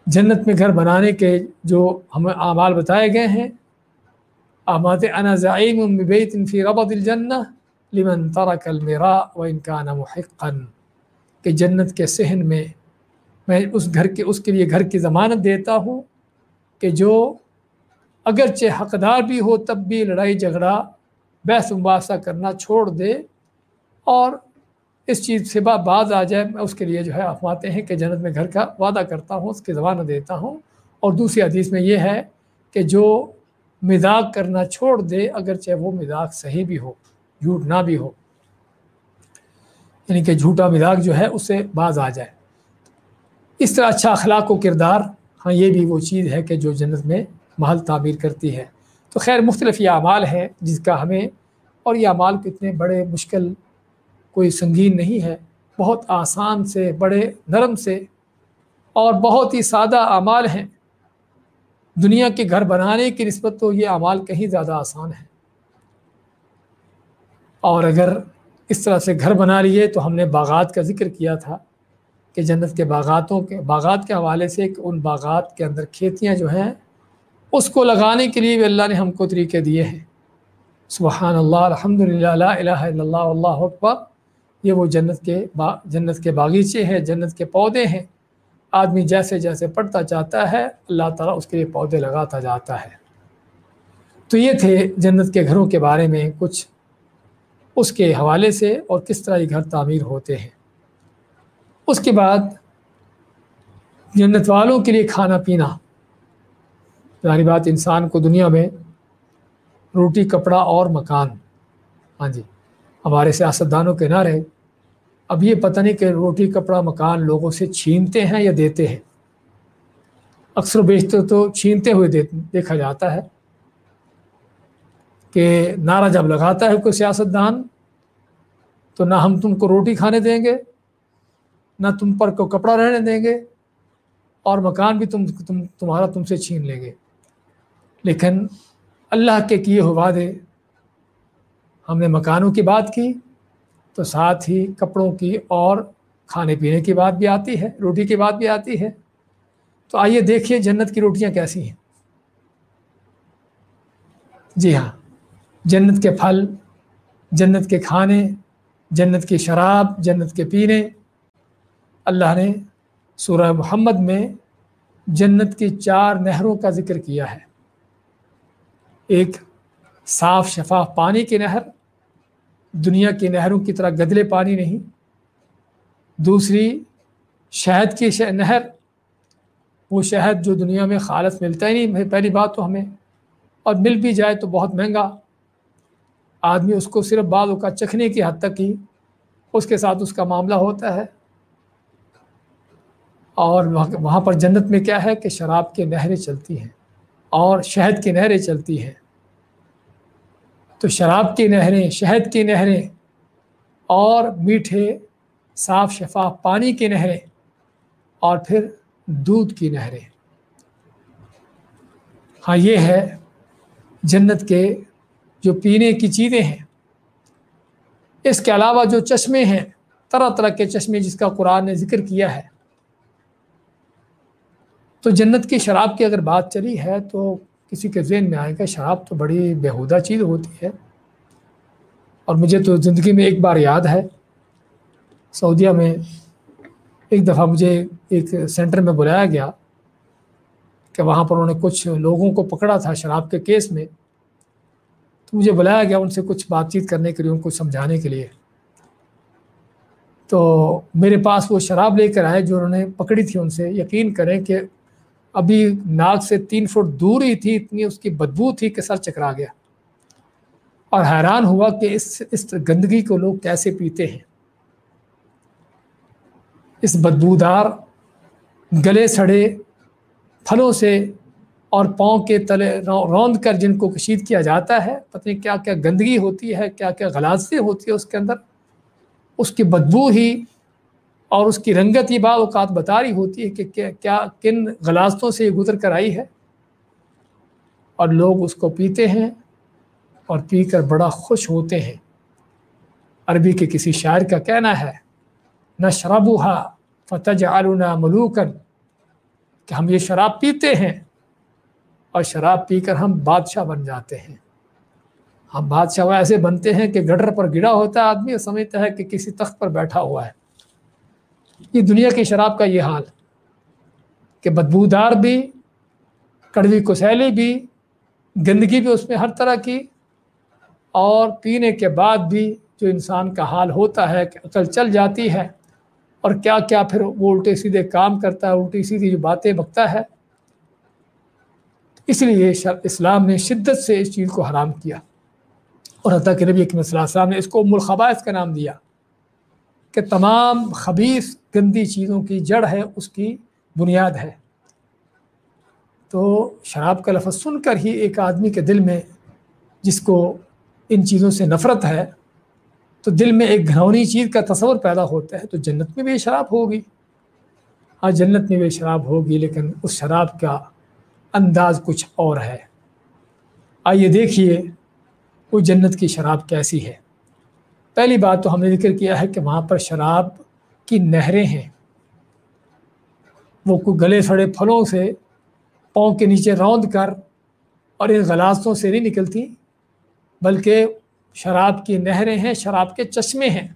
جنت میں گھر بنانے کے جو ہمیں اعمال بتائے گئے ہیں آمات انا ضائم بیت فی ربض الجنہ لمن ترک المراء و انکان محقا۔ کہ جنت کے صحن میں میں اس گھر کے، اس کے لیے گھر کی ضمانت دیتا ہوں کہ جو اگرچہ حقدار بھی ہو تب بھی لڑائی جھگڑا بحث مباحثہ کرنا چھوڑ دے اور اس چیز سے بعض آ جائے، میں اس کے لیے جو ہے افواتے ہیں کہ جنت میں گھر کا وعدہ کرتا ہوں، اس کی زبان دیتا ہوں۔ اور دوسری حدیث میں یہ ہے کہ جو مزاق کرنا چھوڑ دے، اگرچہ وہ مزاق صحیح بھی ہو، جھوٹ نہ بھی ہو یعنی کہ جھوٹا مزاق جو ہے، اس سے باز آ جائے۔ اس طرح اچھا اخلاق و کردار ہاں یہ بھی وہ چیز ہے کہ جو جنت میں محل تعمیر کرتی ہے۔ تو خیر، مختلف یہ اعمال ہے جس کا ہمیں، اور یہ اعمال کتنے بڑے مشکل کوئی سنگین نہیں ہے، بہت آسان سے، بڑے نرم سے اور بہت ہی سادہ اعمال ہیں۔ دنیا کے گھر بنانے کی نسبت تو یہ اعمال کہیں زیادہ آسان ہے اور اگر اس طرح سے گھر بنا لیے تو ہم نے باغات کا ذکر کیا تھا کہ جنت کے باغاتوں کے، باغات کے حوالے سے کہ ان باغات کے اندر کھیتیاں جو ہیں، اس کو لگانے کے لیے بھی اللہ نے ہم کو طریقے دیے ہیں۔ سبحان اللہ الحمد للہ الہ الا اللہ اللہ اکبر۔ یہ وہ جنت کے با، جنت کے باغیچے ہیں، جنت کے پودے ہیں۔ آدمی جیسے جیسے پڑھتا جاتا ہے، اللہ تعالیٰ اس کے لیے پودے لگاتا جاتا ہے۔ تو یہ تھے جنت کے گھروں کے بارے میں کچھ اس کے حوالے سے اور کس طرح یہ گھر تعمیر ہوتے ہیں۔ اس کے بعد جنت والوں کے لیے کھانا پینا۔ ظاہری بات انسان کو دنیا میں روٹی، کپڑا اور مکان۔ ہاں جی ہمارے سیاستدانوں کے نہ رہے اب یہ پتہ نہیں کہ روٹی، کپڑا، مکان لوگوں سے چھینتے ہیں یا دیتے ہیں۔ اکثر و بیشتر تو چھینتے ہوئے دیکھا جاتا ہے کہ نعرہ جب لگاتا ہے کوئی سیاستدان، تو نہ ہم تم کو روٹی کھانے دیں گے، نہ تم پر کو کپڑا رہنے دیں گے، اور مکان بھی تم تم، تمہارا تم سے چھین لیں گے۔ لیکن اللہ کے کیے ہوئے وعدے، ہم نے مکانوں کی بات کی تو ساتھ ہی کپڑوں کی اور کھانے پینے کی بات بھی آتی ہے، روٹی کی بات بھی آتی ہے۔ تو آئیے دیکھیے جنت کی روٹیاں کیسی ہیں۔ جی ہاں جنت کے پھل، جنت کے کھانے، جنت کی شراب، جنت کے پینے۔ اللہ نے سورہ محمد میں جنت کی چار نہروں کا ذکر کیا ہے۔ ایک، صاف شفاف پانی کی نہر دنیا کی نہروں کی طرح گدلے پانی نہیں۔ دوسری، شہد کی نہر، وہ شہد جو دنیا میں خالص ملتا ہی نہیں۔ پہلی بات تو ہمیں، اور مل بھی جائے تو بہت مہنگا۔ آدمی اس کو صرف بعض کا چکھنے کی حد تک ہی، اس کے ساتھ اس کا معاملہ ہوتا ہے۔ اور وہاں پر جنت میں کیا ہے کہ شراب کی نہریں چلتی ہیں، اور شہد کی نہریں چلتی ہیں۔ تو شراب کی نہریں، شہد کی نہریں اور میٹھے صاف شفاف پانی کی نہریں اور پھر دودھ کی نہریں۔ ہاں یہ ہے جنت کے جو پینے کی چیزیں ہیں۔ اس کے علاوہ جو چشمے ہیں، طرح طرح کے چشمے جس کا قرآن نے ذکر کیا ہے۔ تو جنت کی شراب کی اگر بات چلی ہے تو کسی کے ذہن میں آئے گا شراب تو بڑی بیہودہ چیز ہوتی ہے۔ اور مجھے تو زندگی میں ایک بار یاد ہے، سعودیہ میں ایک دفعہ مجھے ایک سینٹر میں بلایا گیا کہ وہاں پر انہوں نے کچھ لوگوں کو پکڑا تھا شراب کے کیس میں۔ تو مجھے بلایا گیا ان سے کچھ بات چیت کرنے کے لیے، ان کو سمجھانے کے لیے۔ تو میرے پاس وہ شراب لے کر آئے جو انہوں نے پکڑی تھی ان سے۔ یقین کریں کہ ابھی ناک سے تین فٹ دور ہی تھی، اتنی اس کی بدبو تھی کہ سر چکرا گیا۔ اور حیران ہوا کہ اس اس گندگی کو لوگ کیسے پیتے ہیں۔ اس بدبودار گلے سڑے پھلوں سے اور پاؤں کے تلے روند کر جن کو کشید کیا جاتا ہے، پتہ نہیں کیا کیا گندگی ہوتی ہے، کیا کیا غلازیں ہوتی ہے اس کے اندر۔ اس کی بدبو ہی اور اس کی رنگت یہ بعض اوقات بتا رہی ہوتی ہے کہ کیا کن غلاستوں سے یہ گزر کر آئی ہے۔ اور لوگ اس کو پیتے ہیں اور پی کر بڑا خوش ہوتے ہیں۔ عربی کے کسی شاعر کا کہنا ہے نہ شرابہ فتح عالنا ملوکن کہ ہم یہ شراب پیتے ہیں اور شراب پی کر ہم بادشاہ بن جاتے ہیں۔ ہم بادشاہ ایسے بنتے ہیں کہ گڈر پر گڑا ہوتا ہے آدمی سمجھتا ہے کہ کسی تخت پر بیٹھا ہوا ہے۔ یہ دنیا کی شراب کا یہ حال کہ بدبودار بھی، کڑوی کسیلی بھی، گندگی بھی اس میں ہر طرح کی، اور پینے کے بعد بھی جو انسان کا حال ہوتا ہے کہ عقل چل جاتی ہے، اور کیا کیا پھر وہ الٹے سیدھے کام کرتا ہے، الٹی سیدھی جو باتیں بکتا ہے۔ اس لیے اسلام نے شدت سے اس چیز کو حرام کیا۔ اور حتیٰ کہ نبی اکمل صلی اللہ علیہ وسلم نے اس کو ملخباعث کا نام دیا۔ کہ تمام خبیص گندی چیزوں کی جڑ ہے، اس کی بنیاد ہے۔ تو شراب کا لفظ سن کر ہی ایک آدمی کے دل میں جس کو ان چیزوں سے نفرت ہے، تو دل میں ایک گھنونی چیز کا تصور پیدا ہوتا ہے، تو جنت میں بھی شراب ہوگی۔ ہاں جنت میں بھی شراب ہوگی، لیکن اس شراب کا انداز کچھ اور ہے۔ آئیے دیکھیے، وہ جنت کی شراب کیسی ہے۔ پہلی بات تو ہم نے ذکر کیا ہے کہ وہاں پر شراب کی نہریں ہیں۔ وہ کوئی گلے سڑے پھلوں سے پاؤں کے نیچے روند کر اور ان غلاستوں سے نہیں نکلتی، بلکہ شراب کی نہریں ہیں، شراب کے چشمے ہیں۔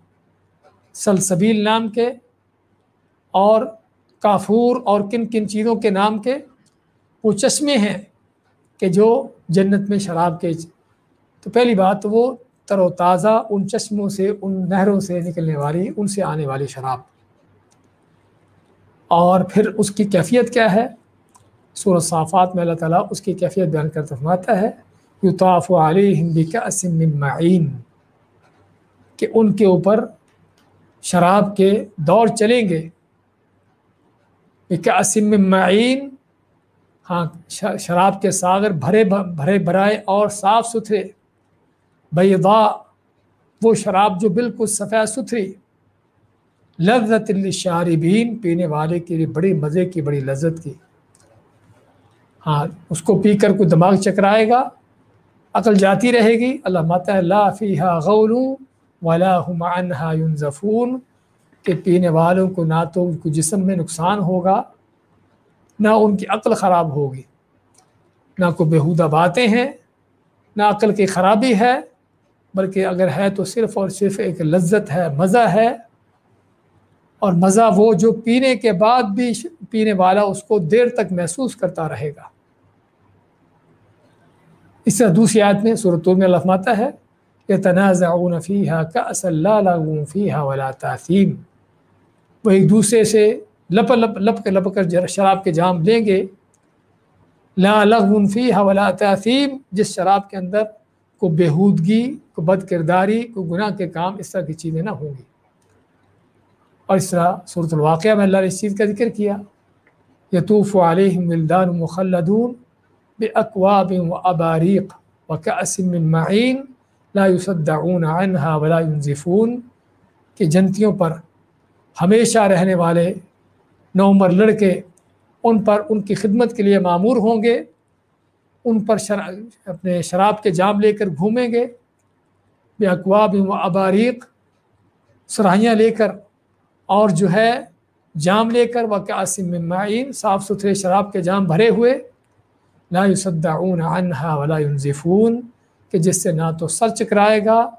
سلسبیل نام کے اور کافور اور کن کن چیزوں کے نام کے وہ چشمے ہیں کہ جو جنت میں شراب کے۔ تو پہلی بات وہ تر و تازہ ان چشموں سے، ان نہروں سے نکلنے والی، ان سے آنے والی شراب۔ اور پھر اس کی کیفیت کیا ہے؟ سورہ صافات میں اللہ تعالیٰ اس کی کیفیت بیان کر فرماتا ہے، یطاف علیہم بکأس من معین، کہ ان کے اوپر شراب کے دور چلیں گے۔ بکأس من معین ہاں شراب کے ساگر بھرے بھرے بھرائے اور صاف ستھرے۔ بیضاء وہ شراب جو بالکل سفید ستھری۔ لذت الشاربین پینے والے کے لیے بڑی مزے کی، بڑی لذت کی۔ ہاں اس کو پی کر کوئی دماغ چکرائے گا، عقل جاتی رہے گی۔ اللہ مات اللہ فیحہ غور ولا عنہا ینزفون۔ کہ پینے والوں کو نہ تو ان کو جسم میں نقصان ہوگا، نہ ان کی عقل خراب ہوگی۔ نہ کوئی بیہودہ باتیں ہیں، نہ عقل کی خرابی ہے۔ بلکہ اگر ہے تو صرف اور صرف ایک لذت ہے، مزہ ہے۔ اور مزہ وہ جو پینے کے بعد بھی پینے والا اس کو دیر تک محسوس کرتا رہے گا۔ اس طرح دوسری آیت میں صورت میں لفماتا ہے کہ تنازع فیحہ کا اصل فیحہ ولا تعصیم وہ ایک دوسرے سے لپ لپ لپ کے، لپ کر شراب کے جام لیں گے۔ لا لغ فیحہ ولا تعصیم جس شراب کے اندر کو بےحودگی کو بد کرداری کو گناہ کے کام اس طرح کی چیزیں نہ ہوں گی۔ اور اس طرح صورت الواقعہ میں اللہ نے اس چیز کا ذکر کیا، یطوف علیہم ولدان مخلدون بے اقواب و اباریق و من معین لا يصدعون عنها ولا ينزفون کہ جنتیوں پر ہمیشہ رہنے والے نومر لڑکے ان پر ان کی خدمت کے لیے معمور ہوں گے، ان پر شرا اپنے شراب کے جام لے کر گھومیں گے۔ بے اقواب و اباریق سراہیاں لے کر اور جو ہے جام لے کر وہ من معین، صاف ستھرے شراب کے جام بھرے ہوئے، لا يصدعون عنها ولا ينزفون، کہ جس سے نہ تو سر چکرائے گا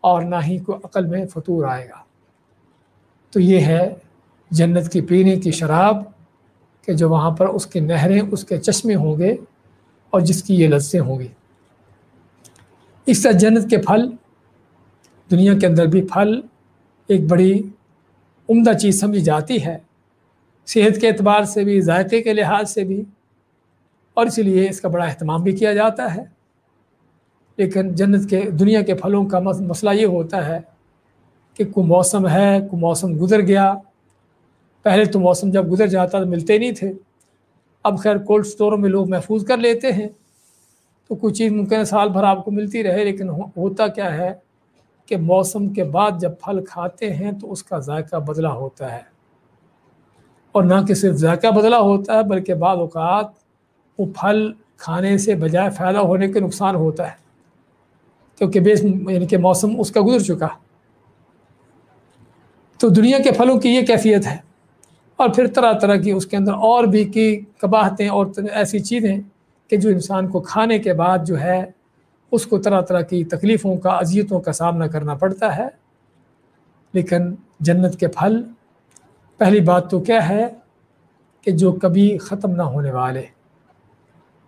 اور نہ ہی کوئی عقل میں فطور آئے گا۔ تو یہ ہے جنت کی پینے کی شراب، کہ جو وہاں پر اس کے نہریں، اس کے چشمے ہوں گے اور جس کی یہ لذیں ہوں گی۔ اس طرح جنت کے پھل دنیا کے اندر بھی پھل ایک بڑی عمدہ چیز سمجھی جاتی ہے۔ صحت کے اعتبار سے بھی، ذائقے کے لحاظ سے بھی۔ اور اسی لیے اس کا بڑا اہتمام بھی کیا جاتا ہے۔ لیکن جنت کے، دنیا کے پھلوں کا مسئلہ یہ ہوتا ہے کہ کوئی موسم ہے، کوئی موسم گزر گیا۔ پہلے تو موسم جب گزر جاتا تو ملتے نہیں تھے۔ اب خیر کولڈ اسٹوروں میں لوگ محفوظ کر لیتے ہیں۔ تو کچھ چیز ممکن ہے، سال بھر آپ کو ملتی رہے، لیکن ہوتا کیا ہے؟ کہ موسم کے بعد جب پھل کھاتے ہیں تو اس کا ذائقہ بدلا ہوتا ہے۔ اور نہ کہ صرف ذائقہ بدلا ہوتا ہے بلکہ بعض اوقات وہ پھل کھانے سے بجائے فائدہ ہونے کے نقصان ہوتا ہے۔ کیونکہ بیس یعنی کہ موسم اس کا گزر چکا۔ تو دنیا کے پھلوں کی یہ کیفیت ہے۔ اور پھر طرح طرح کی اس کے اندر اور بھی کی کباہتیں اور ایسی چیزیں کہ جو انسان کو کھانے کے بعد جو ہے اس کو طرح طرح کی تکلیفوں کا، اذیتوں کا سامنا کرنا پڑتا ہے۔ لیکن جنت کے پھل، پہلی بات تو کیا ہے کہ جو کبھی ختم نہ ہونے والے۔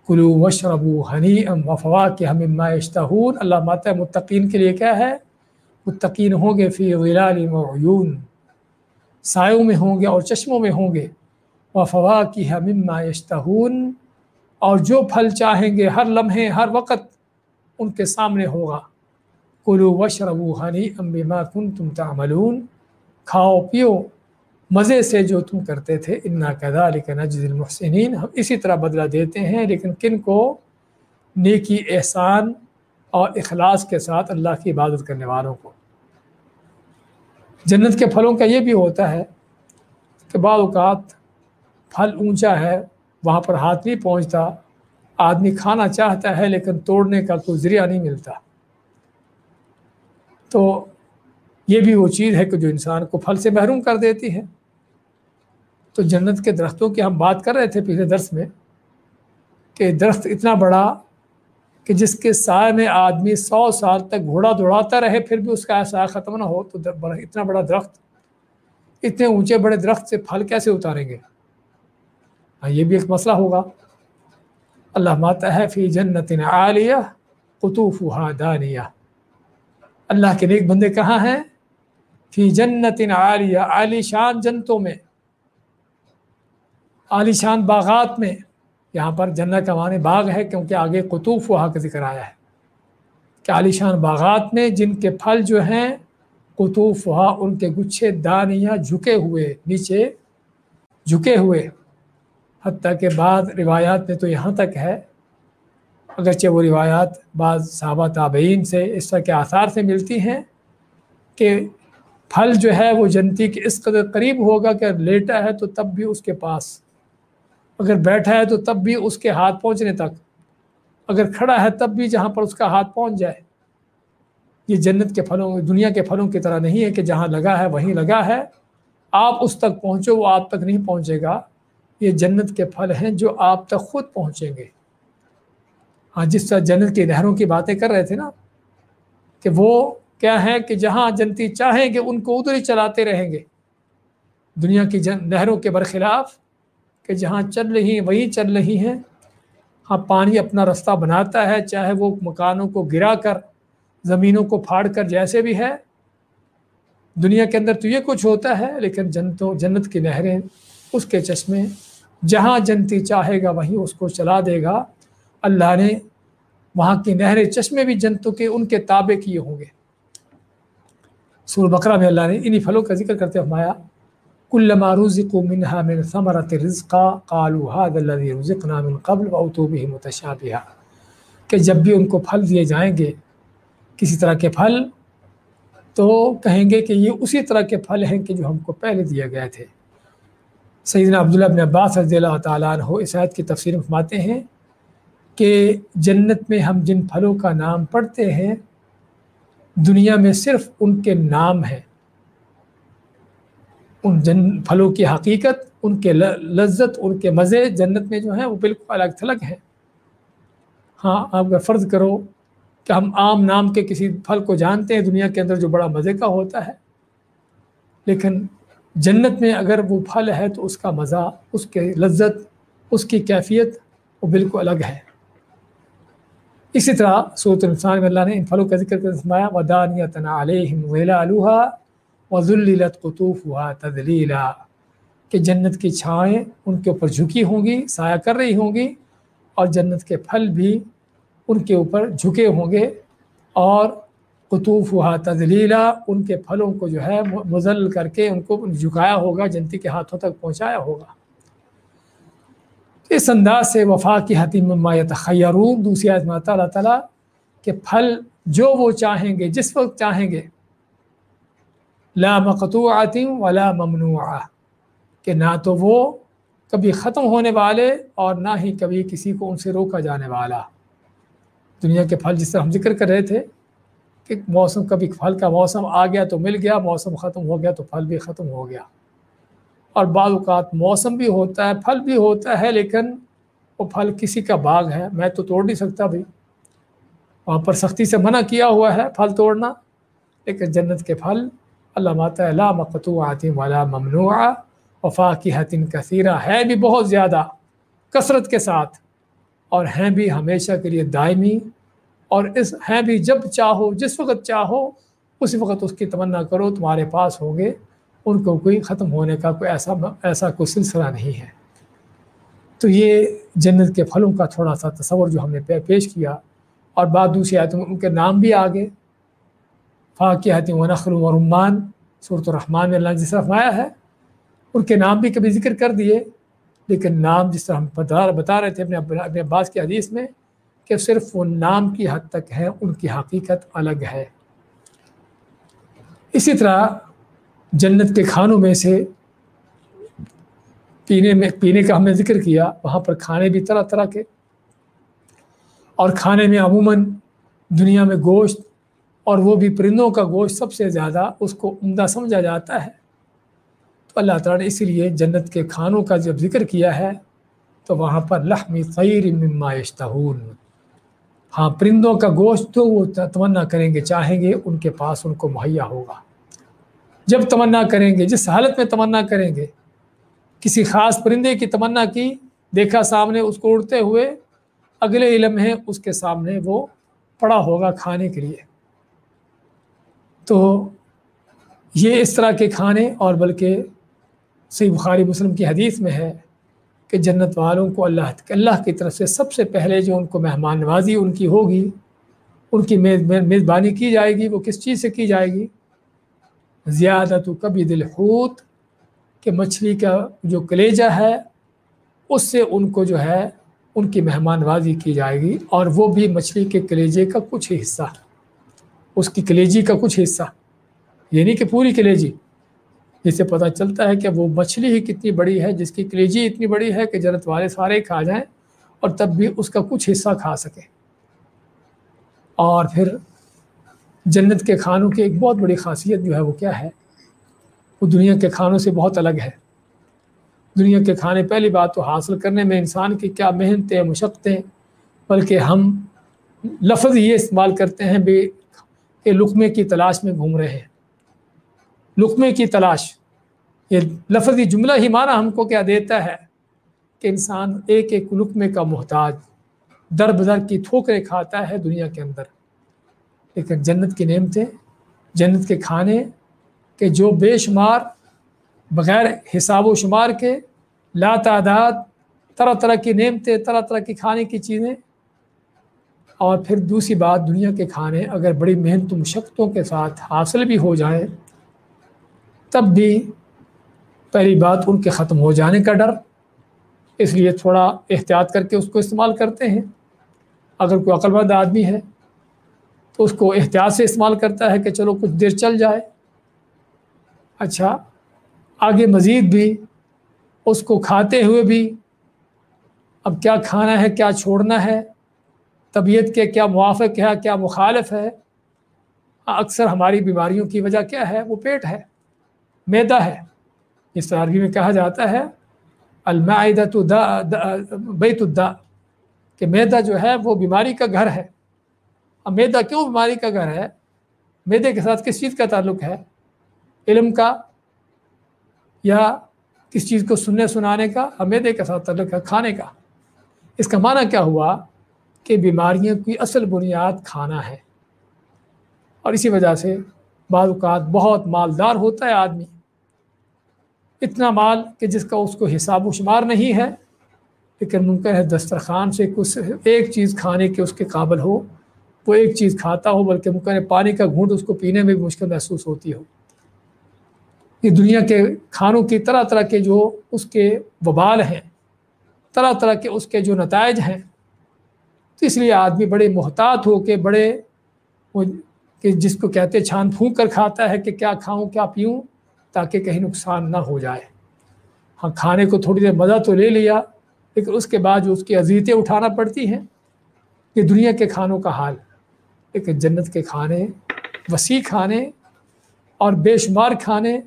کلو وشربو ہنی ام وفوا کے ہم اشتہون اللہ مات متقین کے لیے کیا ہے؟ متقین ہوں گے فی غلال معیون سایوں میں ہوں گے اور چشموں میں ہوں گے۔ وفوا کی ہم اشتہون اور جو پھل چاہیں گے، ہر لمحے، ہر وقت ان کے سامنے ہوگا۔ کلو وشربو ہنی امبما کن تم تعملون۔ کھاؤ، پیو۔ مزے سے جو تم کرتے تھے، انا کذالک نجز المحسنین ہم اسی طرح بدلہ دیتے ہیں، لیکن کن کو؟ نیکی، احسان اور اخلاص کے ساتھ اللہ کی عبادت کرنے والوں کو۔ جنت کے پھلوں کا یہ بھی ہوتا ہے کہ بعض اوقات پھل اونچا ہے، وہاں پر ہاتھ نہیں پہنچتا۔ آدمی کھانا چاہتا ہے لیکن توڑنے کا کوئی ذریعہ نہیں ملتا۔ تو یہ بھی وہ چیز ہے کہ جو انسان کو پھل سے محروم کر دیتی ہے۔ تو جنت کے درختوں کی ہم بات کر رہے تھے پچھلے درس میں کہ درخت اتنا بڑا کہ جس کے سائے میں آدمی سو سال تک گھوڑا دوڑاتا رہے پھر بھی اس کا سایہ ختم نہ ہو تو اتنا بڑا درخت، اتنے اونچے بڑے درخت سے پھل کیسے اتاریں گے؟ ہاں یہ بھی ایک مسئلہ ہوگا۔ اللہ ماتا ہے فی جنت عالیہ قطوف دانیہ۔ اللہ کے نیک بندے کہاں ہیں؟ فی جنت عالیہ، عالی شان جنتوں میں۔ عالی شان باغات میں۔ یہاں پر جنت کا معنی باغ ہے کیونکہ آگے قطوف وہاں کا ذکر آیا ہے۔ کہ عالی شان باغات میں جن کے پھل جو ہیں قطوف وہاں ان کے گچھے دانیاں جھکے ہوئے، نیچے جھکے ہوئے۔ حتیٰ کہ بعض روایات میں تو یہاں تک ہے، اگرچہ وہ روایات بعض صحابہ تابعین سے اس طرح کے آثار سے ملتی ہیں کہ پھل جو ہے وہ جنتی کے اس قدر قریب ہوگا کہ لیٹا ہے تو تب بھی اس کے پاس، اگر بیٹھا ہے تو تب بھی اس کے ہاتھ پہنچنے تک، اگر کھڑا ہے تب بھی جہاں پر اس کا ہاتھ پہنچ جائے۔ یہ جنت کے پھلوں، دنیا کے پھلوں کی طرح نہیں ہے کہ جہاں لگا ہے وہیں لگا ہے، آپ اس تک پہنچو، وہ آپ تک نہیں پہنچے گا۔ یہ جنت کے پھل ہیں جو آپ تک خود پہنچیں گے۔ ہاں جس طرح جنت کی نہروں کی باتیں کر رہے تھے نا، کہ وہ کیا ہے کہ جہاں جنتی چاہیں گے، ان کو ادھر ہی چلاتے رہیں گے۔ دنیا کی جن نہروں کے برخلاف کہ جہاں چل رہی ہیں، وہیں چل رہی ہیں۔ ہاں پانی اپنا رستہ بناتا ہے، چاہے وہ مکانوں کو گرا کر، زمینوں کو پھاڑ کر جیسے بھی ہے۔ دنیا کے اندر تو یہ کچھ ہوتا ہے، لیکن جنتوں، جنت کی نہریں اس کے چشمے جہاں جنتی چاہے گا وہیں اس کو چلا دے گا۔ اللہ نے وہاں کی نہر چشمے بھی جنتوں کے، ان کے تابع کیے ہوں گے۔ سور بکرا میں اللہ نے انہی پھلوں کا ذکر کرتے فرمایا کل رزقوا منها من ثمرة رزقا قالوا هذا الذي رزقنا من قبل واوتوا به متشابها۔ کہ جب بھی ان کو پھل دیے جائیں گے کسی طرح کے پھل، تو کہیں گے کہ یہ اسی طرح کے پھل ہیں کہ جو ہم کو پہلے دیے گئے تھے۔ سیدنا عبداللہ بن عباس رضی اللہ تعالیٰ عنہ اس آیت کی تفسیر فرماتے ہیں کہ جنت میں ہم جن پھلوں کا نام پڑھتے ہیں، دنیا میں صرف ان کے نام ہیں۔ ان جن پھلوں کی حقیقت، ان کے لذت، ان کے مزے جنت میں جو ہیں وہ بالکل الگ تھلگ ہیں۔ ہاں آپ کا فرض کرو کہ ہم عام نام کے کسی پھل کو جانتے ہیں، دنیا کے اندر جو بڑا مزے کا ہوتا ہے، لیکن جنت میں اگر وہ پھل ہے تو اس کا مزہ، اس کے لذت، اس کی کیفیت وہ بالکل الگ ہے۔ اسی طرح صورت السان میں اللہ نے ان پھلوں کا ذکر کر سمایا ودانیہ تنا علیہم ویلا الوحا وزلت قطوف ہوا تدلیلا کہ جنت کی چھائیں ان کے اوپر جھکی ہوں گی، سایہ کر رہی ہوں گی، اور جنت کے پھل بھی ان کے اوپر جھکے ہوں گے، اور قطوف ہوا تدلیلا ان کے پھلوں کو جو ہے مزل کر کے ان کو جھکایا ہوگا، جنتی کے ہاتھوں تک پہنچایا ہوگا۔ اس انداز سے وفا کی حتیم خیرون دوسری آزمات اللہ تعالیٰ کہ پھل جو وہ چاہیں گے، جس وقت چاہیں گے، لا مقتوع عتیم ولا ممنوع کہ نہ تو وہ کبھی ختم ہونے والے اور نہ ہی کبھی کسی کو ان سے روکا جانے والا۔ دنیا کے پھل جس طرح ہم ذکر کر رہے تھے کہ موسم کبھی پھل کا موسم آ گیا تو مل گیا، موسم ختم ہو گیا تو پھل بھی ختم ہو گیا۔ اور بعض اوقات موسم بھی ہوتا ہے، پھل بھی ہوتا ہے، لیکن وہ پھل کسی کا باغ ہے۔ میں تو توڑ نہیں سکتا بھائی۔ وہاں پر سختی سے منع کیا ہوا ہے پھل توڑنا۔ لیکن جنت کے پھل، اللہ ماتا لا مقتو عاطم والا ممنوع وفا کی کثیرہ ہے بھی بہت زیادہ کثرت کے ساتھ۔ اور ہیں بھی ہمیشہ کے لیے دائمی۔ اور اس ہیں بھی جب چاہو، جس وقت چاہو، اسی وقت اس کی تمنا کرو، تمہارے پاس ہوں گے۔ ان کو کوئی ختم ہونے کا کوئی ایسا ایسا کوئی سلسلہ نہیں ہے۔ تو یہ جنت کے پھلوں کا تھوڑا سا تصور جو ہم نے پیش کیا۔ اور بعد دوسری آیتوں میں ان کے نام بھی آگے۔ فاقیات و نخل و رمان صورت الرحمٰن میں اللہ جس طرح فرمایا ہے، ان کے نام بھی کبھی ذکر کر دیے۔ لیکن نام جس طرح ہم بتا بتا رہے تھے اپنے اپنے عباس کی حدیث میں کہ صرف وہ نام کی حد تک ہے، ان کی حقیقت الگ ہے۔ اسی طرح جنت کے کھانوں میں سے پینے میں، پینے کا ہم نے ذکر کیا، وہاں پر کھانے بھی طرح طرح کے۔ اور کھانے میں عموماً دنیا میں گوشت اور وہ بھی پرندوں کا گوشت سب سے زیادہ اس کو عمدہ سمجھا جاتا ہے۔ تو اللہ تعالیٰ نے اسی لیے جنت کے کھانوں کا جب ذکر کیا ہے، تو وہاں پر لحمی خیر مما یشتہون۔ ہاں پرندوں کا گوشت تو وہ تمنا کریں گے، چاہیں گے ان کے پاس ان کو مہیا ہوگا۔ جب تمنا کریں گے، جس حالت میں تمنا کریں گے، کسی خاص پرندے کی تمنا کی، دیکھا سامنے اس کو اڑتے ہوئے، اگلے علم ہے اس کے سامنے وہ پڑا ہوگا کھانے کے لیے۔ تو یہ اس طرح کے کھانے اور بلکہ صحیح بخاری مسلم کی حدیث میں ہے کہ جنت والوں کو اللہ اللہ کی طرف سے سب سے پہلے جو ان کو مہمان نوازی ان کی ہوگی، ان کی میزبانی کی جائے گی، وہ کس چیز سے کی جائے گی؟ زیادہ تو کبھی دل خوت کہ مچھلی کا جو کلیجہ ہے، اس سے ان کو جو ہے، ان کی مہمان نوازی کی جائے گی، اور وہ بھی مچھلی کے کلیجے کا کچھ حصہ۔ اس کی کلیجی کا کچھ حصہ یعنی کہ پوری کلیجی۔ جس سے پتہ چلتا ہے کہ وہ مچھلی ہی کتنی بڑی ہے، جس کی کلیجی اتنی بڑی ہے کہ جنت والے سارے کھا جائیں اور تب بھی اس کا کچھ حصہ کھا سکیں۔ اور پھر جنت کے کھانوں کی ایک بہت بڑی خاصیت جو ہے وہ کیا ہے؟ وہ دنیا کے کھانوں سے بہت الگ ہے۔ دنیا کے کھانے پہلی بات تو حاصل کرنے میں انسان کی کیا محنتیں، مشقتیں، بلکہ ہم لفظ یہ استعمال کرتے ہیں بے کہ لقمے کی تلاش میں گھوم رہے ہیں۔ لقمے کی تلاش۔ یہ لفظی جملہ ہی مانا ہم کو کیا دیتا ہے کہ انسان ایک ایک لقمے کا محتاج در بدر کی ٹھوکریں کھاتا ہے دنیا کے اندر۔ لیکن جنت کی نعمتیں، جنت کے کھانے کہ جو بے شمار، بغیر حساب و شمار کے لا تعداد، طرح طرح کی نعمتیں، طرح طرح کی کھانے کی چیزیں۔ اور پھر دوسری بات، دنیا کے کھانے اگر بڑی محنت و مشقتوں کے ساتھ حاصل بھی ہو جائیں تب بھی پہلی بات ان کے ختم ہو جانے کا ڈر، اس لیے تھوڑا احتیاط کر کے اس کو استعمال کرتے ہیں۔ اگر کوئی عقل مند آدمی ہے تو اس کو احتیاط سے استعمال کرتا ہے کہ چلو کچھ دیر چل جائے۔ اچھا آگے مزید بھی اس کو کھاتے ہوئے بھی اب کیا کھانا ہے، کیا چھوڑنا ہے، طبیعت کے کیا موافق ہے، کیا مخالف ہے، اکثر ہماری بیماریوں کی وجہ کیا ہے، وہ پیٹ ہے۔ میدا ہے۔ اس طرح عربی میں کہا جاتا ہے المعدت دا، بیت الدا، کہ میدا جو ہے وہ بیماری کا گھر ہے۔ اب میدا کیوں بیماری کا گھر ہے؟ میدے کے ساتھ کس چیز کا تعلق ہے؟ علم کا یا کس چیز کو سننے، سنانے کا؟ اب میدے کے ساتھ تعلق ہے کھانے کا۔ اس کا معنی کیا ہوا؟ کہ بیماریوں کی اصل بنیاد کھانا ہے۔ اور اسی وجہ سے بعض اوقات بہت مالدار ہوتا ہے آدمی۔ اتنا مال کہ جس کا اس کو حساب و شمار نہیں ہے لیکن ممکن ہے دسترخوان سے کچھ ایک چیز کھانے کے اس کے قابل ہو، وہ ایک چیز کھاتا ہو، بلکہ ممکن ہے پانی کا گھونٹ اس کو پینے میں بھی مشکل محسوس ہوتی ہو۔ یہ دنیا کے کھانوں کی طرح طرح کے جو اس کے وبال ہیں، طرح طرح کے اس کے جو نتائج ہیں۔ تو اس لیے آدمی بڑے محتاط ہو کے، بڑے کہ جس کو کہتے چھان پھونک کر کھاتا ہے کہ کیا کھاؤں، کیا پیوں۔ تاکہ کہیں نقصان نہ ہو جائے۔ ہاں کھانے کو تھوڑی دیر مزہ تو لے لیا، لیکن اس کے بعد جو اس کی عزیتیں اٹھانا پڑتی ہیں، یہ دنیا کے کھانوں کا حال۔ لیکن جنت کے کھانے، وسیع کھانے اور بے شمار کھانے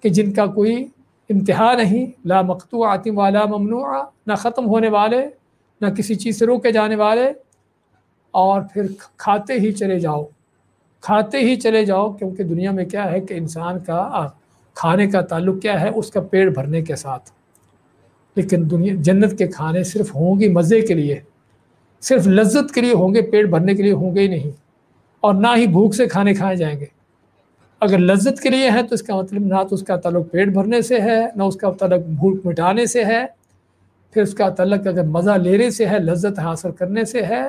کہ جن کا کوئی انتہا نہیں، لا مقتو عتم والا ممنوع نہ ختم ہونے والے، نہ کسی چیز سے روکے جانے والے۔ اور پھر کھاتے ہی چلے جاؤ۔ کھاتے ہی چلے جاؤ، کیونکہ دنیا میں کیا ہے کہ انسان کا کھانے کا تعلق کیا ہے؟ اس کا پیڑ بھرنے کے ساتھ۔ لیکن دنیا، جنت کے کھانے صرف ہوں گے مزے کے لیے۔ صرف لذت کے لیے ہوں گے، پیٹ بھرنے کے لیے ہوں گے ہی نہیں۔ اور نہ ہی بھوک سے کھانے کھائے جائیں گے۔ اگر لذت کے لیے ہے تو اس کا مطلب نہ تو اس کا تعلق پیٹ بھرنے سے ہے، نہ اس کا تعلق بھوک مٹانے سے ہے۔ پھر اس کا تعلق اگر مزہ لینے سے ہے، لذت حاصل کرنے سے ہے،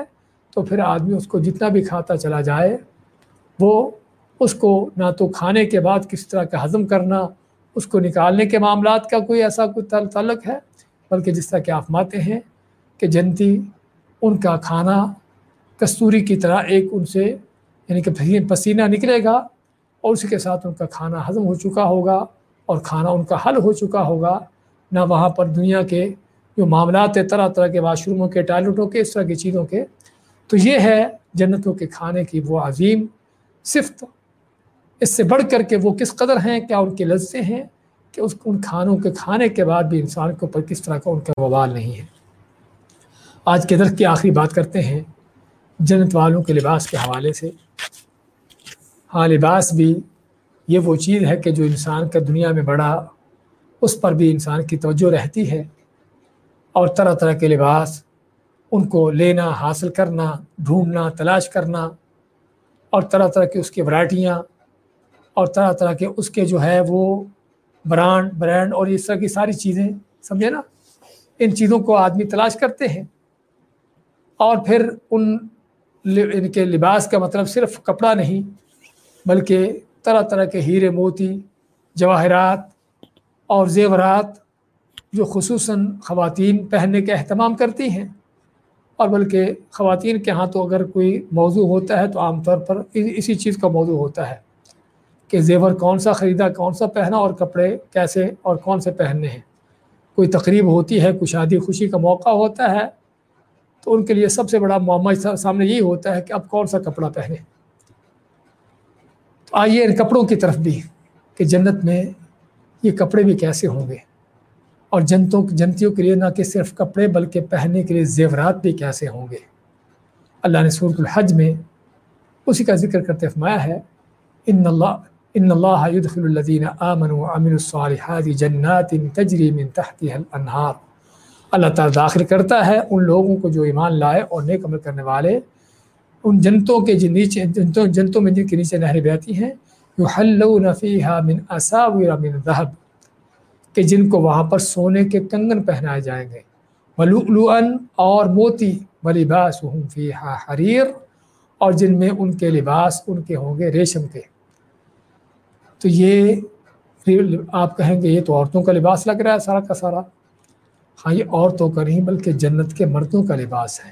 تو پھر آدمی اس کو جتنا بھی کھاتا چلا جائے، وہ اس کو نہ تو کھانے کے بعد کس طرح کا ہضم کرنا، اس کو نکالنے کے معاملات کا کوئی ایسا کوئی تعلق ہے؟ بلکہ جس طرح کہ آپ ماتے ہیں کہ جنتی ان کا کھانا کستوری کی طرح ایک ان سے یعنی کہ پسینہ نکلے گا اور اسی کے ساتھ ان کا کھانا ہضم ہو چکا ہوگا اور کھانا ان کا حل ہو چکا ہوگا۔ نہ وہاں پر دنیا کے جو معاملات ہیں، طرح طرح کے واش روموں کے ٹائلٹوں کے، اس طرح کی چیزوں کے۔ تو یہ ہے جنتوں کے کھانے کی وہ عظیم صفت اس سے بڑھ کر کے وہ کس قدر ہیں، کیا ان کے لذے ہیں کہ اس، ان کھانوں کے، کھانے کے بعد بھی انسان کے اوپر کس طرح کا ان کا وبال نہیں ہے۔ آج کے درخت کی آخری بات کرتے ہیں جنت والوں کے لباس کے حوالے سے۔ ہاں لباس بھی یہ وہ چیز ہے کہ جو انسان کا دنیا میں بڑا، اس پر بھی انسان کی توجہ رہتی ہے۔ اور طرح طرح کے لباس ان کو لینا، حاصل کرنا، ڈھونڈنا، تلاش کرنا اور طرح طرح کی اس کی ورائٹیاں اور طرح طرح کے اس کے جو ہے وہ برانڈ برانڈ اور اس طرح کی ساری چیزیں، سمجھے نا؟ ان چیزوں کو آدمی تلاش کرتے ہیں۔ اور پھر ان ان کے لباس کا مطلب صرف کپڑا نہیں، بلکہ طرح طرح کے ہیرے موتی، جواہرات اور زیورات جو خصوصاً خواتین پہننے کا اہتمام کرتی ہیں۔ اور بلکہ خواتین کے ہاں تو اگر کوئی موضوع ہوتا ہے تو عام طور پر اسی چیز کا موضوع ہوتا ہے۔ کہ زیور کون سا خریدا، کون سا پہنا اور کپڑے کیسے اور کون سے پہننے ہیں۔ کوئی تقریب ہوتی ہے، کوئی شادی خوشی کا موقع ہوتا ہے، تو ان کے لیے سب سے بڑا معمہ سامنے یہی ہوتا ہے کہ اب کون سا کپڑا پہنے۔ تو آئیے ان کپڑوں کی طرف بھی کہ جنت میں یہ کپڑے بھی کیسے ہوں گے۔ اور جنتوں، جنتیوں کے لیے نہ کہ صرف کپڑے بلکہ پہننے کے لیے زیورات بھی کیسے ہوں گے۔ اللہ نے صورت الحج میں اسی کا ذکر کرتے فرمایا ہے، ان اللہ ان اللہ يدخل الذين آمنوا وعملوا الصالحات جنات تجری من تحتها الانہار اللہ تعالیٰ داخل کرتا ہے ان لوگوں کو جو ایمان لائے اور نیک عمل کرنے والے۔ ان جنتوں کے جن نیچے، جنتوں جنتوں میں جن کے نیچے نہریں بہتی ہیں یحلون فیہا من اساور من ذہب کہ جن کو وہاں پر سونے کے کنگن پہنائے جائیں گے۔ ولؤلؤن اور موتی ولباسہم فیہا حریر اور جن میں ان کے لباس، ان کے ہوں گے ریشم کے۔ تو یہ آپ کہیں گے یہ تو عورتوں کا لباس لگ رہا ہے سارا کا سارا۔ ہاں یہ عورتوں کا نہیں بلکہ جنت کے مردوں کا لباس ہے۔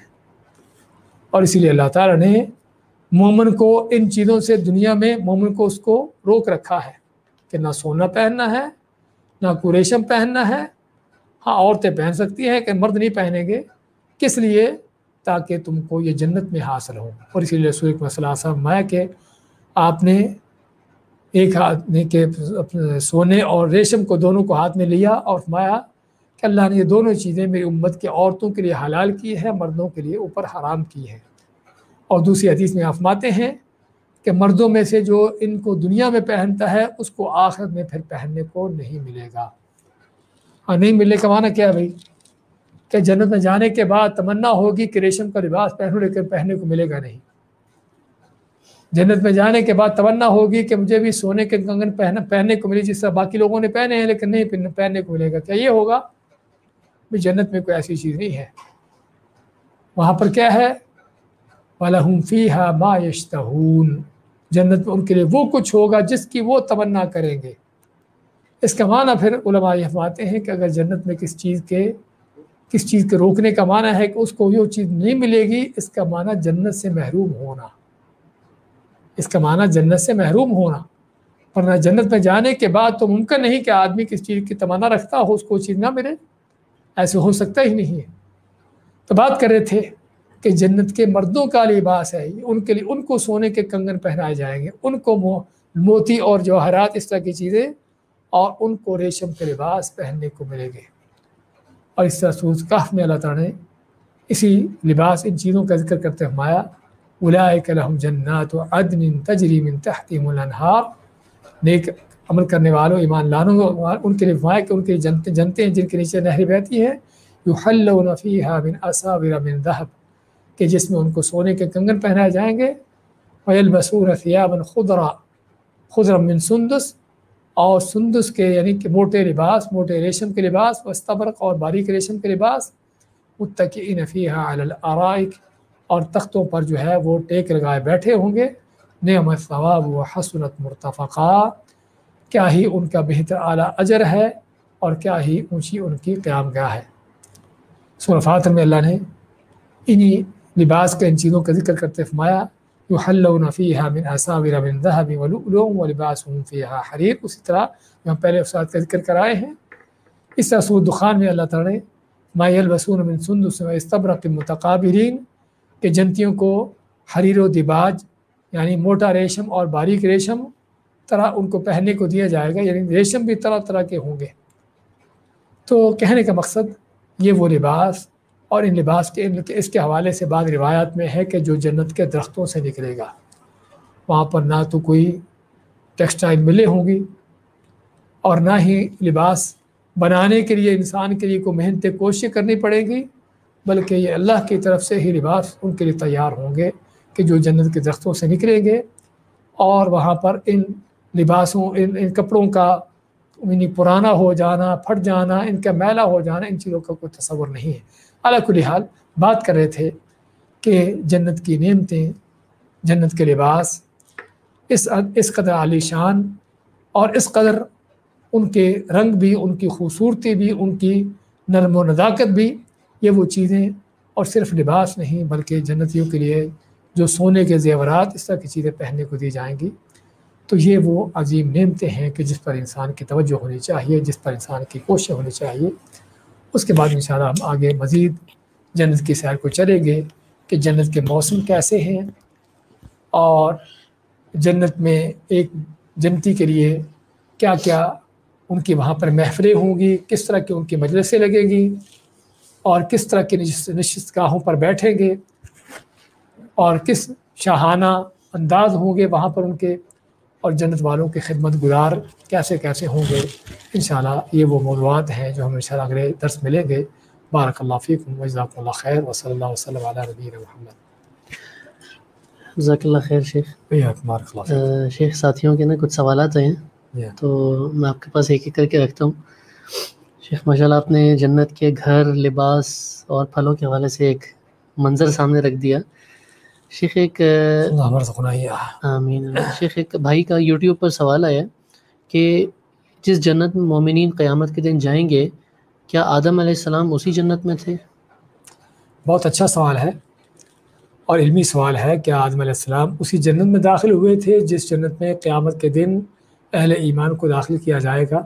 اور اسی لیے اللہ تعالیٰ نے مومن کو ان چیزوں سے دنیا میں مومن کو اس کو روک رکھا ہے کہ نہ سونا پہننا ہے، نہ کوریشم پہننا ہے۔ ہاں عورتیں پہن سکتی ہیں کہ مرد نہیں پہنیں گے۔ کس لیے؟ تاکہ تم کو یہ جنت میں حاصل ہو۔ اور اسی لیے رسول مسئلہ صاحب مایا کہ آپ نے ایک ہاتھ نے سونے اور ریشم کو دونوں کو ہاتھ میں لیا اور فرمایا کہ اللہ نے یہ دونوں چیزیں میری امت کے عورتوں کے لیے حلال کی ہے مردوں کے لیے اوپر حرام کی ہے اور دوسری حدیث میں آفماتے ہیں کہ مردوں میں سے جو ان کو دنیا میں پہنتا ہے، اس کو آخر میں پھر پہننے کو نہیں ملے گا۔ ہاں نہیں ملنے کا معنی کیا بھائی؟ کہ جنت میں جانے کے بعد تمنا ہوگی کہ ریشم کا لباس پہنو، لیکن پہننے کو ملے گا نہیں۔ جنت میں جانے کے بعد تمنا ہوگی کہ مجھے بھی سونے کے کنگن پہن، پہننے کو ملی جس طرح باقی لوگوں نے پہنے ہیں، لیکن نہیں پہننے کو ملے گا۔ کیا یہ ہوگا؟ بھی جنت میں کوئی ایسی چیز نہیں ہے۔ وہاں پر کیا ہے؟ وَلَهُمْ فِيهَا مَا يَشْتَهُونَ۔ جنت میں ان کے لیے وہ کچھ ہوگا جس کی وہ تمنا کریں گے۔ اس کا معنی پھر علماء یہ فرماتے ہیں کہ اگر جنت میں کس چیز کے، کس چیز کے روکنے کا معنی ہے کہ اس کو یہ چیز نہیں ملے گی، اس کا معنی جنت سے محروم ہونا۔ اس کا معنی جنت سے محروم ہونا۔ ورنہ جنت میں جانے کے بعد تو ممکن نہیں کہ آدمی کس چیز کی تمنا رکھتا ہو، اس کو چیز نہ ملے۔ ایسے ہو سکتا ہی نہیں ہے۔ تو بات کر رہے تھے کہ جنت کے مردوں کا لباس ہے۔ ان کے لیے، ان کو سونے کے کنگن پہنائے جائیں گے۔ ان کو موتی اور جوہرات اس طرح کی چیزیں اور ان کو ریشم کے لباس پہننے کو ملے گے۔ اور اس طرح سورج کاف میں اللہ تعالیٰ نے اسی لباس، ان چیزوں کا ذکر کرتے ہمایا اولائک لہم جنات عدن تجری من تحتیم الانہار نیک عمل کرنے والوں، ایمان لانوں، ان کے لیے فرمایا کہ ان کے جنتے جنتے ہیں جن کے نیچے نہر بہتی ہے یحلون فیہا من اساور من ذہب کہ جس میں ان کو سونے کے کنگن پہنائے جائیں گے. ویلبسون ثیابا خضرا خضرا من سندس، اور سندس کے یعنی کہ موٹے لباس، موٹے ریشم کے لباس وسطبرق اور باریک ریشم کے لباس. متقین فیہا علی الارائک اور تختوں پر جو ہے وہ ٹیک لگائے بیٹھے ہوں گے۔ نعم ثواب و حسنت مرتفقہ کیا ہی ان کا بہتر اعلیٰ اجر ہے اور کیا ہی اونچی ان کی قیام گاہ ہے۔ سورہ میں اللہ نے انہی لباس کے ان چیزوں کا ذکر کرتے فرمایا، یحلون فیہا من اساور من ذہب ولؤلؤ ولباسهم فیہا حریر۔ اسی طرح جو ہم پہلے افساد کا ذکر کرائے ہیں۔ اس طرح سور دخان میں اللہ تعالیٰ نے، ما یلبسون من سندس و استبرق متقابرین۔ کہ جنتیوں کو حریر و دباج یعنی موٹا ریشم اور باریک ریشم طرح ان کو پہننے کو دیا جائے گا یعنی ریشم بھی طرح طرح کے ہوں گے۔ تو کہنے کا مقصد یہ وہ لباس اور ان لباس کے اس کے حوالے سے بعض روایات میں ہے کہ جو جنت کے درختوں سے نکلے گا، وہاں پر نہ تو کوئی ٹیکسٹائل ملے ہوں گی اور نہ ہی لباس بنانے کے لیے، انسان کے لیے کوئی محنت کوشش کرنی پڑے گی۔ بلکہ یہ اللہ کی طرف سے ہی لباس ان کے لیے تیار ہوں گے کہ جو جنت کے درختوں سے نکلیں گے اور وہاں پر ان لباسوں، ان ان کپڑوں کا یعنی پرانا ہو جانا، پھٹ جانا، ان کا میلا ہو جانا، ان چیزوں کا کوئی تصور نہیں ہے۔ اللہ کل حال بات کر رہے تھے کہ جنت کی نعمتیں، جنت کے لباس، اس اس قدر عالی شان اور اس قدر ان کے رنگ بھی، ان کی خوبصورتی بھی، ان کی نرم و نزاکت بھی یہ وہ چیزیں اور صرف لباس نہیں بلکہ جنتیوں کے لیے جو سونے کے زیورات اس طرح کی چیزیں پہننے کو دی جائیں گی۔ تو یہ وہ عظیم نعمتیں ہیں کہ جس پر انسان کی توجہ ہونی چاہیے، جس پر انسان کی کوشش ہونی چاہیے۔ اس کے بعد انشاءاللہ ہم آگے مزید جنت کی سیر کو چلیں گے کہ جنت کے موسم کیسے ہیں اور جنت میں ایک جنتی کے لیے کیا کیا ان کی وہاں پر محفلیں ہوں گی، کس طرح کی ان کی مجلسیں لگے گی۔ اور کس طرح کی نشست گاہوں پر بیٹھیں گے اور کس شاہانہ انداز ہوں گے وہاں پر ان کے اور جنت والوں کے خدمت گزار کیسے کیسے ہوں گے؟ انشاءاللہ یہ وہ موضوعات ہیں جو ہم انشاءاللہ اگلے درس ملیں گے۔ بارک اللہ فیکم وجزاکم اللہ خیر وصلی اللہ وسلم علی نبی محمد۔ جزاک اللہ خیر شیخ۔ بارک اللہ شیخ ساتھیوں کے نا کچھ سوالات ہیں تو میں آپ کے پاس ایک ایک کر کے رکھتا ہوں۔ شیخ ماشاء اللہ آپ نے جنت کے گھر لباس اور پھلوں کے حوالے سے ایک منظر سامنے رکھ دیا۔ شیخ ایک آمین شیخ ایک بھائی کا یوٹیوب پر سوال آیا کہ جس جنت میں مومنین قیامت کے دن جائیں گے کیا آدم علیہ السلام اسی جنت میں تھے؟ بہت اچھا سوال ہے اور علمی سوال ہے کہ آدم علیہ السلام اسی جنت میں داخل ہوئے تھے جس جنت میں قیامت کے دن اہل ایمان کو داخل کیا جائے گا۔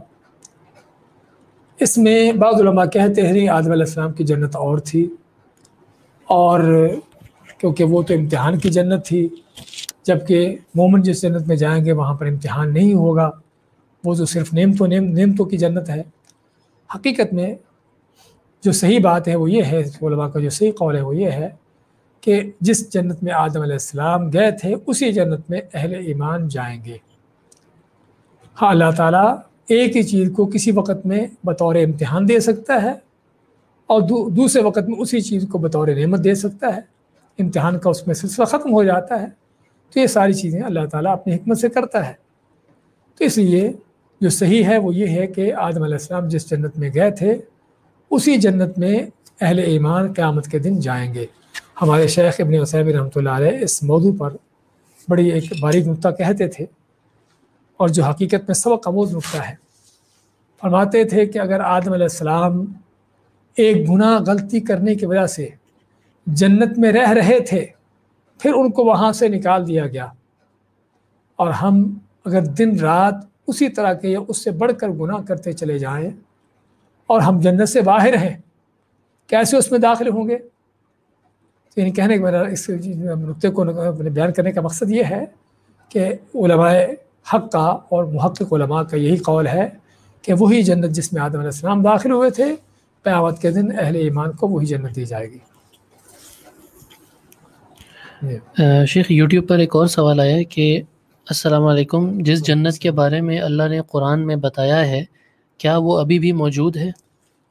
اس میں بعض علماء کہتے ہیں آدم علیہ السلام کی جنت اور تھی اور کیونکہ وہ تو امتحان کی جنت تھی جبکہ مومن جس جنت میں جائیں گے وہاں پر امتحان نہیں ہوگا۔ وہ تو صرف نعمتوں نیم نعمتوں کی جنت ہے۔ حقیقت میں جو صحیح بات ہے وہ یہ ہے، علماء کا جو صحیح قول ہے وہ یہ ہے کہ جس جنت میں آدم علیہ السلام گئے تھے، اسی جنت میں اہل ایمان جائیں گے۔ ہاں اللہ تعالیٰ ایک ہی چیز کو کسی وقت میں بطور امتحان دے سکتا ہے اور دوسرے وقت میں اسی چیز کو بطور نعمت دے سکتا ہے۔ امتحان کا اس میں سلسلہ ختم ہو جاتا ہے۔ تو یہ ساری چیزیں اللہ تعالیٰ اپنی حکمت سے کرتا ہے۔ تو اس لیے جو صحیح ہے وہ یہ ہے کہ آدم علیہ السلام جس جنت میں گئے تھے، اسی جنت میں اہل ایمان قیامت کے دن جائیں گے۔ ہمارے شیخ ابن وسیم رحمۃ اللہ علیہ اس موضوع پر بڑی ایک باریک نقطہ کہتے تھے۔ اور جو حقیقت میں سبق اموز نقطہ ہے۔ فرماتے تھے کہ اگر آدم علیہ السلام ایک گناہ غلطی کرنے کی وجہ سے جنت میں رہ رہے تھے، پھر ان کو وہاں سے نکال دیا گیا۔ اور ہم اگر دن رات اسی طرح کے یا اس سے بڑھ کر گناہ کرتے چلے جائیں اور ہم جنت سے باہر ہیں، کیسے اس میں داخل ہوں گے؟ تو یعنی کہنے کا میرا اس نقطے کو بیان کرنے کا مقصد یہ ہے کہ علماء حق کا اور محقق علماء کا یہی قول ہے کہ وہی جنت جس میں آدم علیہ السلام داخل ہوئے تھے قیامت کے دن اہل ایمان کو وہی جنت دی جائے گی۔ شیخ یوٹیوب پر ایک اور سوال آیا کہ السلام علیکم جس جنت کے بارے میں اللہ نے قرآن میں بتایا ہے کیا وہ ابھی بھی موجود ہے؟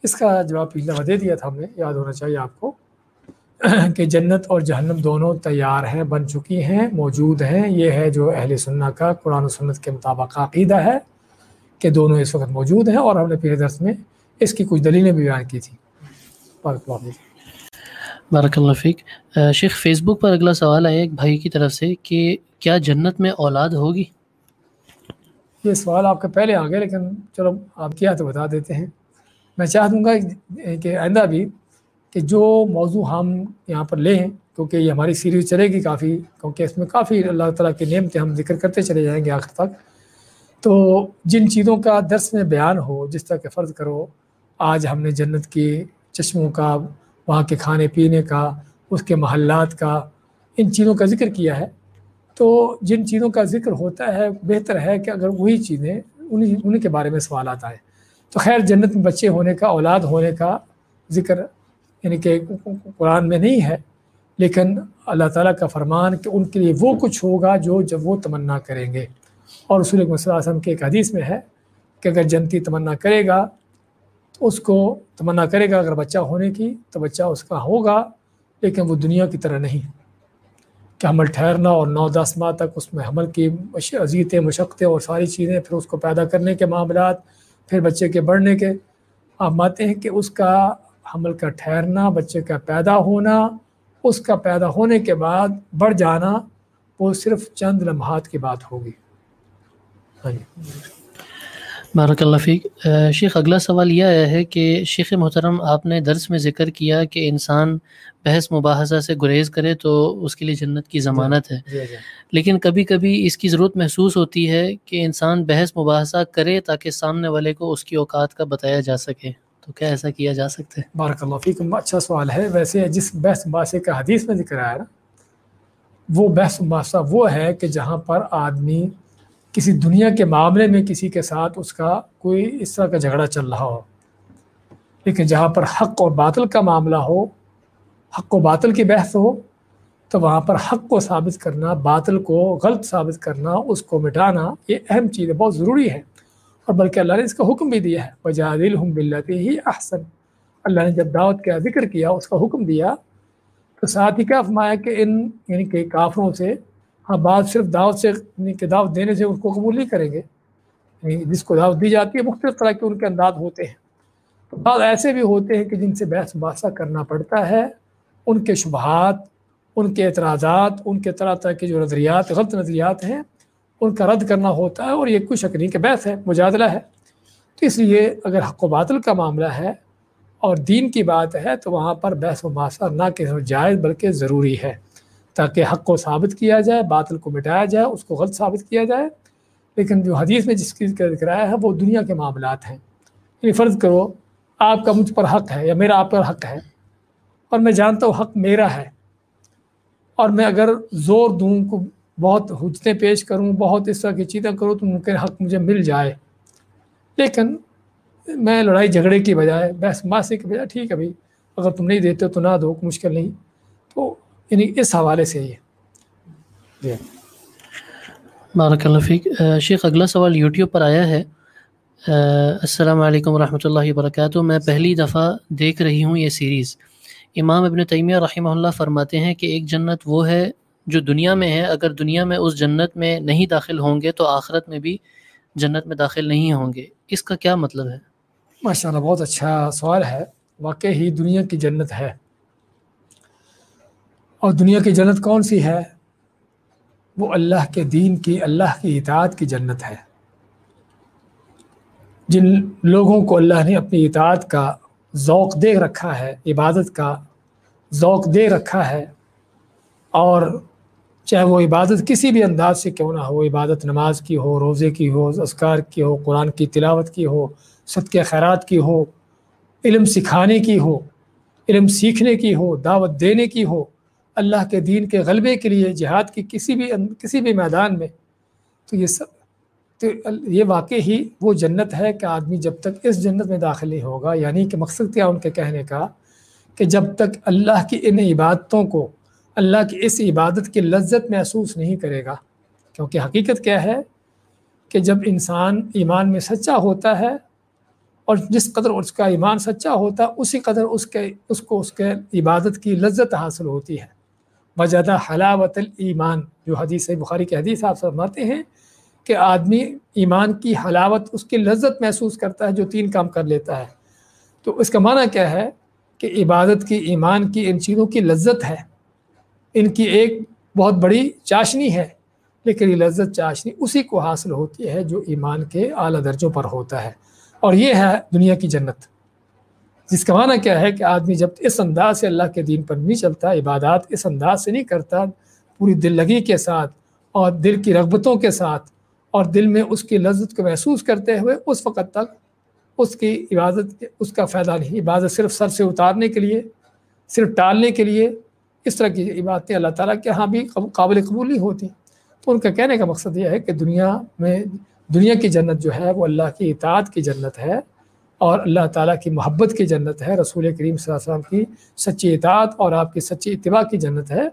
اس کا جواب پچھلا دے دیا تھا ہم نے یاد ہونا چاہیے آپ کو۔ <clears throat> کہ جنت اور جہنم دونوں تیار ہیں بن چکی ہیں موجود ہیں۔ یہ ہے جو اہل سننا کا قرآن و سنت کے مطابق عقیدہ ہے کہ دونوں اس وقت موجود ہیں اور ہم نے پھر درس میں اس کی کچھ دلیلیں بھی بیان کی تھیں۔ بارک اللہ فیق شیخ فیس بک پر اگلا سوال ہے ایک بھائی کی طرف سے کہ کیا جنت میں اولاد ہوگی؟ یہ سوال آپ کا پہلے آ گیا لیکن چلو آپ کیا تو بتا دیتے ہیں۔ میں چاہ دوں گا کہ آئندہ بھی کہ جو موضوع ہم یہاں پر لیں کیونکہ یہ ہماری سیریز چلے گی کافی، کیونکہ اس میں کافی اللہ تعالیٰ کی نعمتیں ہم ذکر کرتے چلے جائیں گے آخر تک۔ تو جن چیزوں کا درس میں بیان ہو، جس طرح کہ فرض کرو، آج ہم نے جنت کی چشموں کا، وہاں کے کھانے پینے کا، اس کے محلات کا، ان چیزوں کا ذکر کیا ہے۔ تو جن چیزوں کا ذکر ہوتا ہے، بہتر ہے کہ اگر وہی چیزیں انہیں انہیں کے بارے میں سوالات آئے تو خیر، جنت میں بچے ہونے کا، اولاد ہونے کا ذکر یعنی کہ قرآن میں نہیں ہے، لیکن اللہ تعالیٰ کا فرمان کہ ان کے لیے وہ کچھ ہوگا جو جب وہ تمنا کریں گے۔ اور رسول صلی اللہ علیہ وسلم کے ایک حدیث میں ہے کہ اگر جنتی تمنا کرے گا تو اس کو تمنا کرے گا اگر بچہ ہونے کی، تو بچہ اس کا ہوگا، لیکن وہ دنیا کی طرح نہیں۔ کہ حمل ٹھہرنا اور نو دس ماہ تک اس میں حمل کی عزیتیں، مشقتیں اور ساری چیزیں، پھر اس کو پیدا کرنے کے معاملات، پھر بچے کے بڑھنے کے۔ آپ مانتے ہیں کہ اس کا حمل کا ٹھہرنا بچے کا پیدا ہونا اس کا پیدا ہونے کے بعد بڑھ جانا وہ صرف چند لمحات کی بات ہوگی۔ ہاں جی۔ بارک اللہ فیق شیخ اگلا سوال یہ آیا ہے کہ شیخ محترم آپ نے درس میں ذکر کیا کہ انسان بحث مباحثہ سے گریز کرے تو اس کے لیے جنت کی ضمانت ہے۔ جی، جی۔ لیکن کبھی کبھی اس کی ضرورت محسوس ہوتی ہے کہ انسان بحث مباحثہ کرے تاکہ سامنے والے کو اس کی اوقات کا بتایا جا سکے۔ تو کیا ایسا کیا جا سکتا ہے؟ بارک اللہ فیکم اچھا سوال ہے۔ ویسے جس بحث مباحثے کا حدیث میں ذکر آیا نا، وہ بحث مباحثہ وہ ہے کہ جہاں پر آدمی کسی دنیا کے معاملے میں کسی کے ساتھ اس کا کوئی اس طرح کا جھگڑا چل رہا ہو۔ لیکن جہاں پر حق اور باطل کا معاملہ ہو، حق و باطل کی بحث ہو، تو وہاں پر حق کو ثابت کرنا، باطل کو غلط ثابت کرنا، اس کو مٹانا، یہ اہم چیز ہے، بہت ضروری ہے۔ اور بلکہ اللہ نے اس کا حکم بھی دیا ہے وجاد الحم بلّہ ہی احسن اللہ نے جب دعوت کا ذکر کیا، اس کا حکم دیا، تو ساتھ ہی کیا فرمایا کہ ان یعنی کہ کافروں سے ہاں بات صرف دعوت سے یعنی کہ دعوت دینے سے اس کو قبول نہیں کریں گے۔ یعنی جس کو دعوت دی جاتی ہے، مختلف طرح کے ان کے انداز ہوتے ہیں۔ تو بعض ایسے بھی ہوتے ہیں کہ جن سے بحث باسہ کرنا پڑتا ہے۔ ان کے شبہات، ان کے اعتراضات، ان کے طرح طرح کے جو نظریات، غلط نظریات ہیں ان کا رد کرنا ہوتا ہے اور یہ کوئی شک نہیں کہ بحث ہے، مجادلہ ہے۔ تو اس لیے اگر حق و باطل کا معاملہ ہے اور دین کی بات ہے تو وہاں پر بحث و باسا نہ کہ جائز بلکہ ضروری ہے۔ تاکہ حق کو ثابت کیا جائے، باطل کو مٹایا جائے، اس کو غلط ثابت کیا جائے۔ لیکن جو حدیث میں جس چیز کا ذکر آیا ہے، وہ دنیا کے معاملات ہیں۔ یعنی فرض کرو، آپ کا مجھ پر حق ہے یا میرا آپ پر حق ہے اور میں جانتا ہوں حق میرا ہے اور میں اگر زور دوں کو بہت حجتیں پیش کروں، بہت اس طرح کی چیزیں کروں تو ممکن حق مجھے مل جائے۔ لیکن میں لڑائی جھگڑے کی بجائے، بحث ماسے کی بجائے، ٹھیک ہے بھائی، اگر تم نہیں دیتے تو نہ دو مشکل نہیں۔ تو یعنی اس حوالے سے یہ۔ جی۔ بارک اللہ فیق شیخ، اگلا سوال یوٹیوب پر آیا ہے۔ السلام علیکم ورحمۃ اللہ وبرکاتہ۔ میں پہلی دفعہ دیکھ رہی ہوں یہ سیریز۔ امام ابن تیمیہ رحمہ اللہ فرماتے ہیں کہ ایک جنت وہ ہے جو دنیا میں ہے اگر دنیا میں اس جنت میں نہیں داخل ہوں گے تو آخرت میں بھی جنت میں داخل نہیں ہوں گے۔ اس کا کیا مطلب ہے؟ ماشاء اللہ بہت اچھا سوال ہے۔ واقع ہی دنیا کی جنت ہے۔ اور دنیا کی جنت کون سی ہے؟ وہ اللہ کے دین کی، اللہ کی اطاعت کی جنت ہے۔ جن لوگوں کو اللہ نے اپنی اطاعت کا ذوق دے رکھا ہے، عبادت کا ذوق دے رکھا ہے، اور چاہے وہ عبادت کسی بھی انداز سے کیوں نہ ہو، عبادت نماز کی ہو، روزے کی ہو، اذکار کی ہو، قرآن کی تلاوت کی ہو، صدقہ خیرات کی ہو، علم سکھانے کی ہو، علم سیکھنے کی ہو، دعوت دینے کی ہو، اللہ کے دین کے غلبے کے لیے، جہاد کی کسی بھی کسی بھی میدان میں، تو یہ سب، تو یہ واقع ہی وہ جنت ہے کہ آدمی جب تک اس جنت میں داخل نہیں ہوگا یعنی کہ مقصد کیا ان کے کہنے کا؟ کہ جب تک اللہ کی ان عبادتوں کو اللہ کی اس عبادت کی لذت محسوس نہیں کرے گا۔ کیونکہ حقیقت کیا ہے کہ جب انسان ایمان میں سچا ہوتا ہے اور جس قدر اس کا ایمان سچا ہوتا ہے، اسی قدر اس کے، اس کو اس کے عبادت کی لذت حاصل ہوتی ہے۔ وجدہ حلاوت الایمان۔ جو حدیث بخاری کے حدیث آپ فرماتے ہیں کہ آدمی ایمان کی حلاوت، اس کی لذت محسوس کرتا ہے جو تین کام کر لیتا ہے۔ تو اس کا معنی کیا ہے کہ عبادت کی، ایمان کی، ان چیزوں کی لذت ہے۔ ان کی ایک بہت بڑی چاشنی ہے، لیکن یہ لذت چاشنی اسی کو حاصل ہوتی ہے جو ایمان کے اعلیٰ درجوں پر ہوتا ہے۔ اور یہ ہے دنیا کی جنت۔ جس کا معنی کیا ہے کہ آدمی جب اس انداز سے اللہ کے دین پر نہیں چلتا، عبادات اس انداز سے نہیں کرتا، پوری دل لگی کے ساتھ اور دل کی رغبتوں کے ساتھ اور دل میں اس کی لذت کو محسوس کرتے ہوئے اس وقت تک اس کی عبادت، اس کا فائدہ نہیں، عبادت صرف سر سے اتارنے کے لیے، صرف ٹالنے کے لیے اس طرح کی عبادتیں اللہ تعالیٰ کے ہاں بھی قابل قبول نہیں ہوتی تو ان کا کہنے کا مقصد یہ ہے کہ دنیا میں دنیا کی جنت جو ہے وہ اللہ کی اطاعت کی جنت ہے اور اللہ تعالیٰ کی محبت کی جنت ہے۔ رسول کریم صلی اللہ علیہ وسلم کی سچی اطاعت اور آپ کی سچی اتباع کی جنت ہے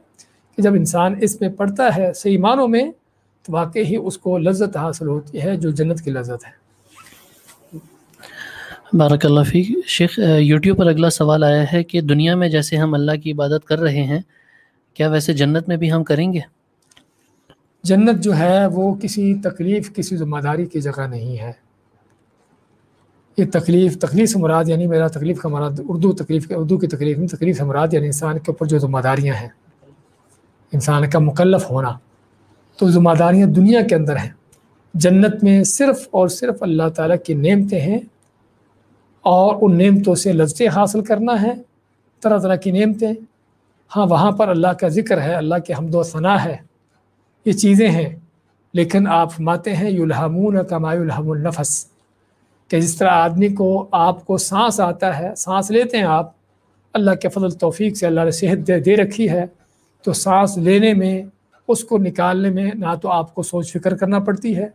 کہ جب انسان اس میں پڑھتا ہے صحیح معنوں میں تو واقعی ہی اس کو لذت حاصل ہوتی ہے جو جنت کی لذت ہے۔ بارک اللہ فیق شیخ یوٹیوب پر اگلا سوال آیا ہے کہ دنیا میں جیسے ہم اللہ کی عبادت کر رہے ہیں، کیا ویسے جنت میں بھی ہم کریں گے؟ جنت جو ہے وہ کسی تکلیف، کسی ذمہ داری کی جگہ نہیں ہے۔ یہ تکلیف تکلیف سے مراد یعنی میرا تکلیف کا مراد اردو تکلیف، اردو کی تکلیف میں تکلیف سے مراد یعنی انسان کے اوپر جو ذمہ داریاں ہیں۔ انسان کا مکلف ہونا۔ تو ذمہ داریاں دنیا کے اندر ہیں۔ جنت میں صرف اور صرف اللہ تعالیٰ کی نعمتیں ہیں۔ اور ان نعمتوں سے لذتیں حاصل کرنا ہے۔ طرح طرح کی نعمتیں۔ ہاں وہاں پر اللہ کا ذکر ہے، اللہ کے حمد و ثناء ہے۔ یہ چیزیں ہیں۔ لیکن آپ ماتے ہیں یلحمون کما الحم النفس۔ کہ جس طرح آدمی کو، آپ کو سانس آتا ہے، سانس لیتے ہیں آپ، اللہ کے فضل توفیق سے اللہ نے صحت دے دے رکھی ہے۔ تو سانس لینے میں، اس کو نکالنے میں نہ تو آپ کو سوچ فکر کرنا پڑتی ہے،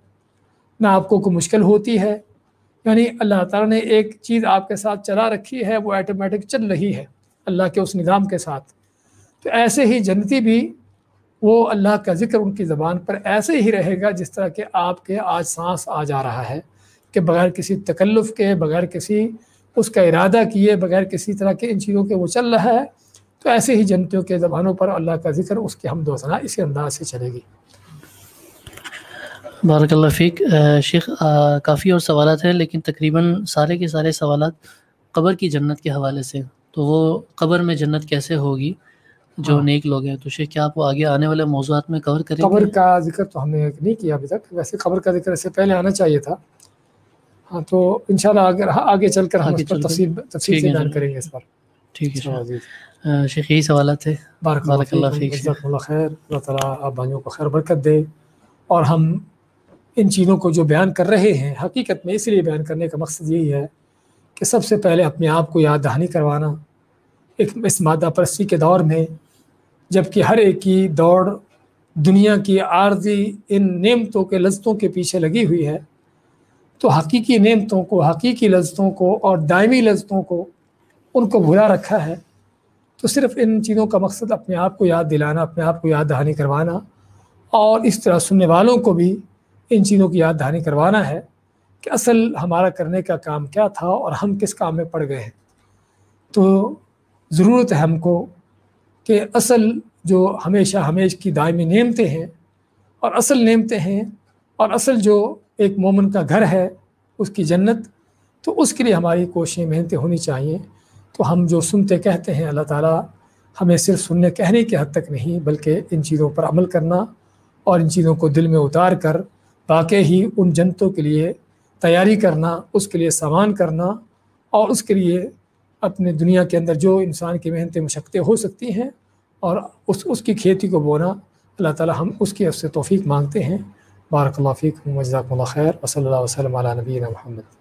نہ آپ کو کوئی مشکل ہوتی ہے۔ یعنی اللہ تعالیٰ نے ایک چیز آپ کے ساتھ چلا رکھی ہے، وہ ایٹومیٹک چل رہی ہے اللہ کے اس نظام کے ساتھ۔ تو ایسے ہی جنتی بھی وہ اللہ کا ذکر ان کی زبان پر ایسے ہی رہے گا جس طرح کہ آپ کے آج سانس آ جا رہا ہے کہ بغیر کسی تکلف کے، بغیر کسی اس کا ارادہ کیے، بغیر کسی طرح کے ان چیزوں کے وہ چل رہا ہے۔ تو ایسے ہی جنتوں کے زبانوں پر اللہ کا ذکر اس کی ہم دوسنا اسی انداز سے چلے گی۔ بارک اللہ فیق شیخ کافی اور سوالات ہیں لیکن تقریباً سارے کے سارے سوالات قبر کی جنت کے حوالے سے تو وہ قبر میں جنت کیسے ہوگی؟ جو ہاں۔ نیک لوگ ہیں۔ تو شیخ کیا آپ آگے آنے والے موضوعات میں کور کریں قبر کا ذکر تو ہم نے نہیں کیا ابھی تک۔ ویسے قبر کا ذکر اس سے پہلے آنا چاہیے تھا۔ ہاں تو انشاءاللہ اگر آگے چل کر ہم تفصیل تفصیل سے بیان کریں گے اس پر۔ ٹھیک ہے شیخ۔ یہی سوالات تھے بارک اللہ فیق اللہ خیر۔ اللہ تعالیٰ آپ بھائیوں کو خیر برکت دے۔ اور ہم ان چیزوں کو جو بیان کر رہے ہیں، حقیقت میں اس لیے بیان کرنے کا مقصد یہی ہے کہ سب سے پہلے اپنے آپ کو یاد دہانی کروانا۔ ایک اس مادہ پرستی کے دور میں جبکہ ہر ایک کی دوڑ دنیا کی عارضی ان نعمتوں کے لذتوں کے پیچھے لگی ہوئی ہے۔ تو حقیقی نعمتوں کو، حقیقی لذتوں کو اور دائمی لذتوں کو ان کو بھلا رکھا ہے۔ تو صرف ان چیزوں کا مقصد اپنے آپ کو یاد دلانا، اپنے آپ کو یاد دہانی کروانا اور اس طرح سننے والوں کو بھی ان چیزوں کی یاد دہانی کروانا ہے کہ اصل ہمارا کرنے کا کام کیا تھا اور ہم کس کام میں پڑ گئے ہیں۔ تو ضرورت ہے ہم کو کہ اصل جو ہمیشہ ہمیش کی دائمی نعمتیں ہیں اور اصل نعمتیں ہیں اور اصل جو ایک مومن کا گھر ہے، اس کی جنت، تو اس کے لیے ہماری کوششیں، محنتیں ہونی چاہیے۔ تو ہم جو سنتے کہتے ہیں، اللہ تعالیٰ ہمیں صرف سننے، کہنے کے حد تک نہیں، بلکہ ان چیزوں پر عمل کرنا اور ان چیزوں کو دل میں اتار کر واقع ہی ان جنتوں کے لیے تیاری کرنا، اس کے لیے سامان کرنا اور اس کے لیے اپنے دنیا کے اندر جو انسان کی محنتیں، مشقتیں ہو سکتی ہیں اور اس اس کی کھیتی کو بونا، اللہ تعالیٰ ہم اس کی سے توفیق مانگتے ہیں۔ بارک اللہ فیق مجزاک اللہ خیر، وصلی اللہ وسلم علیہ نبی محمد۔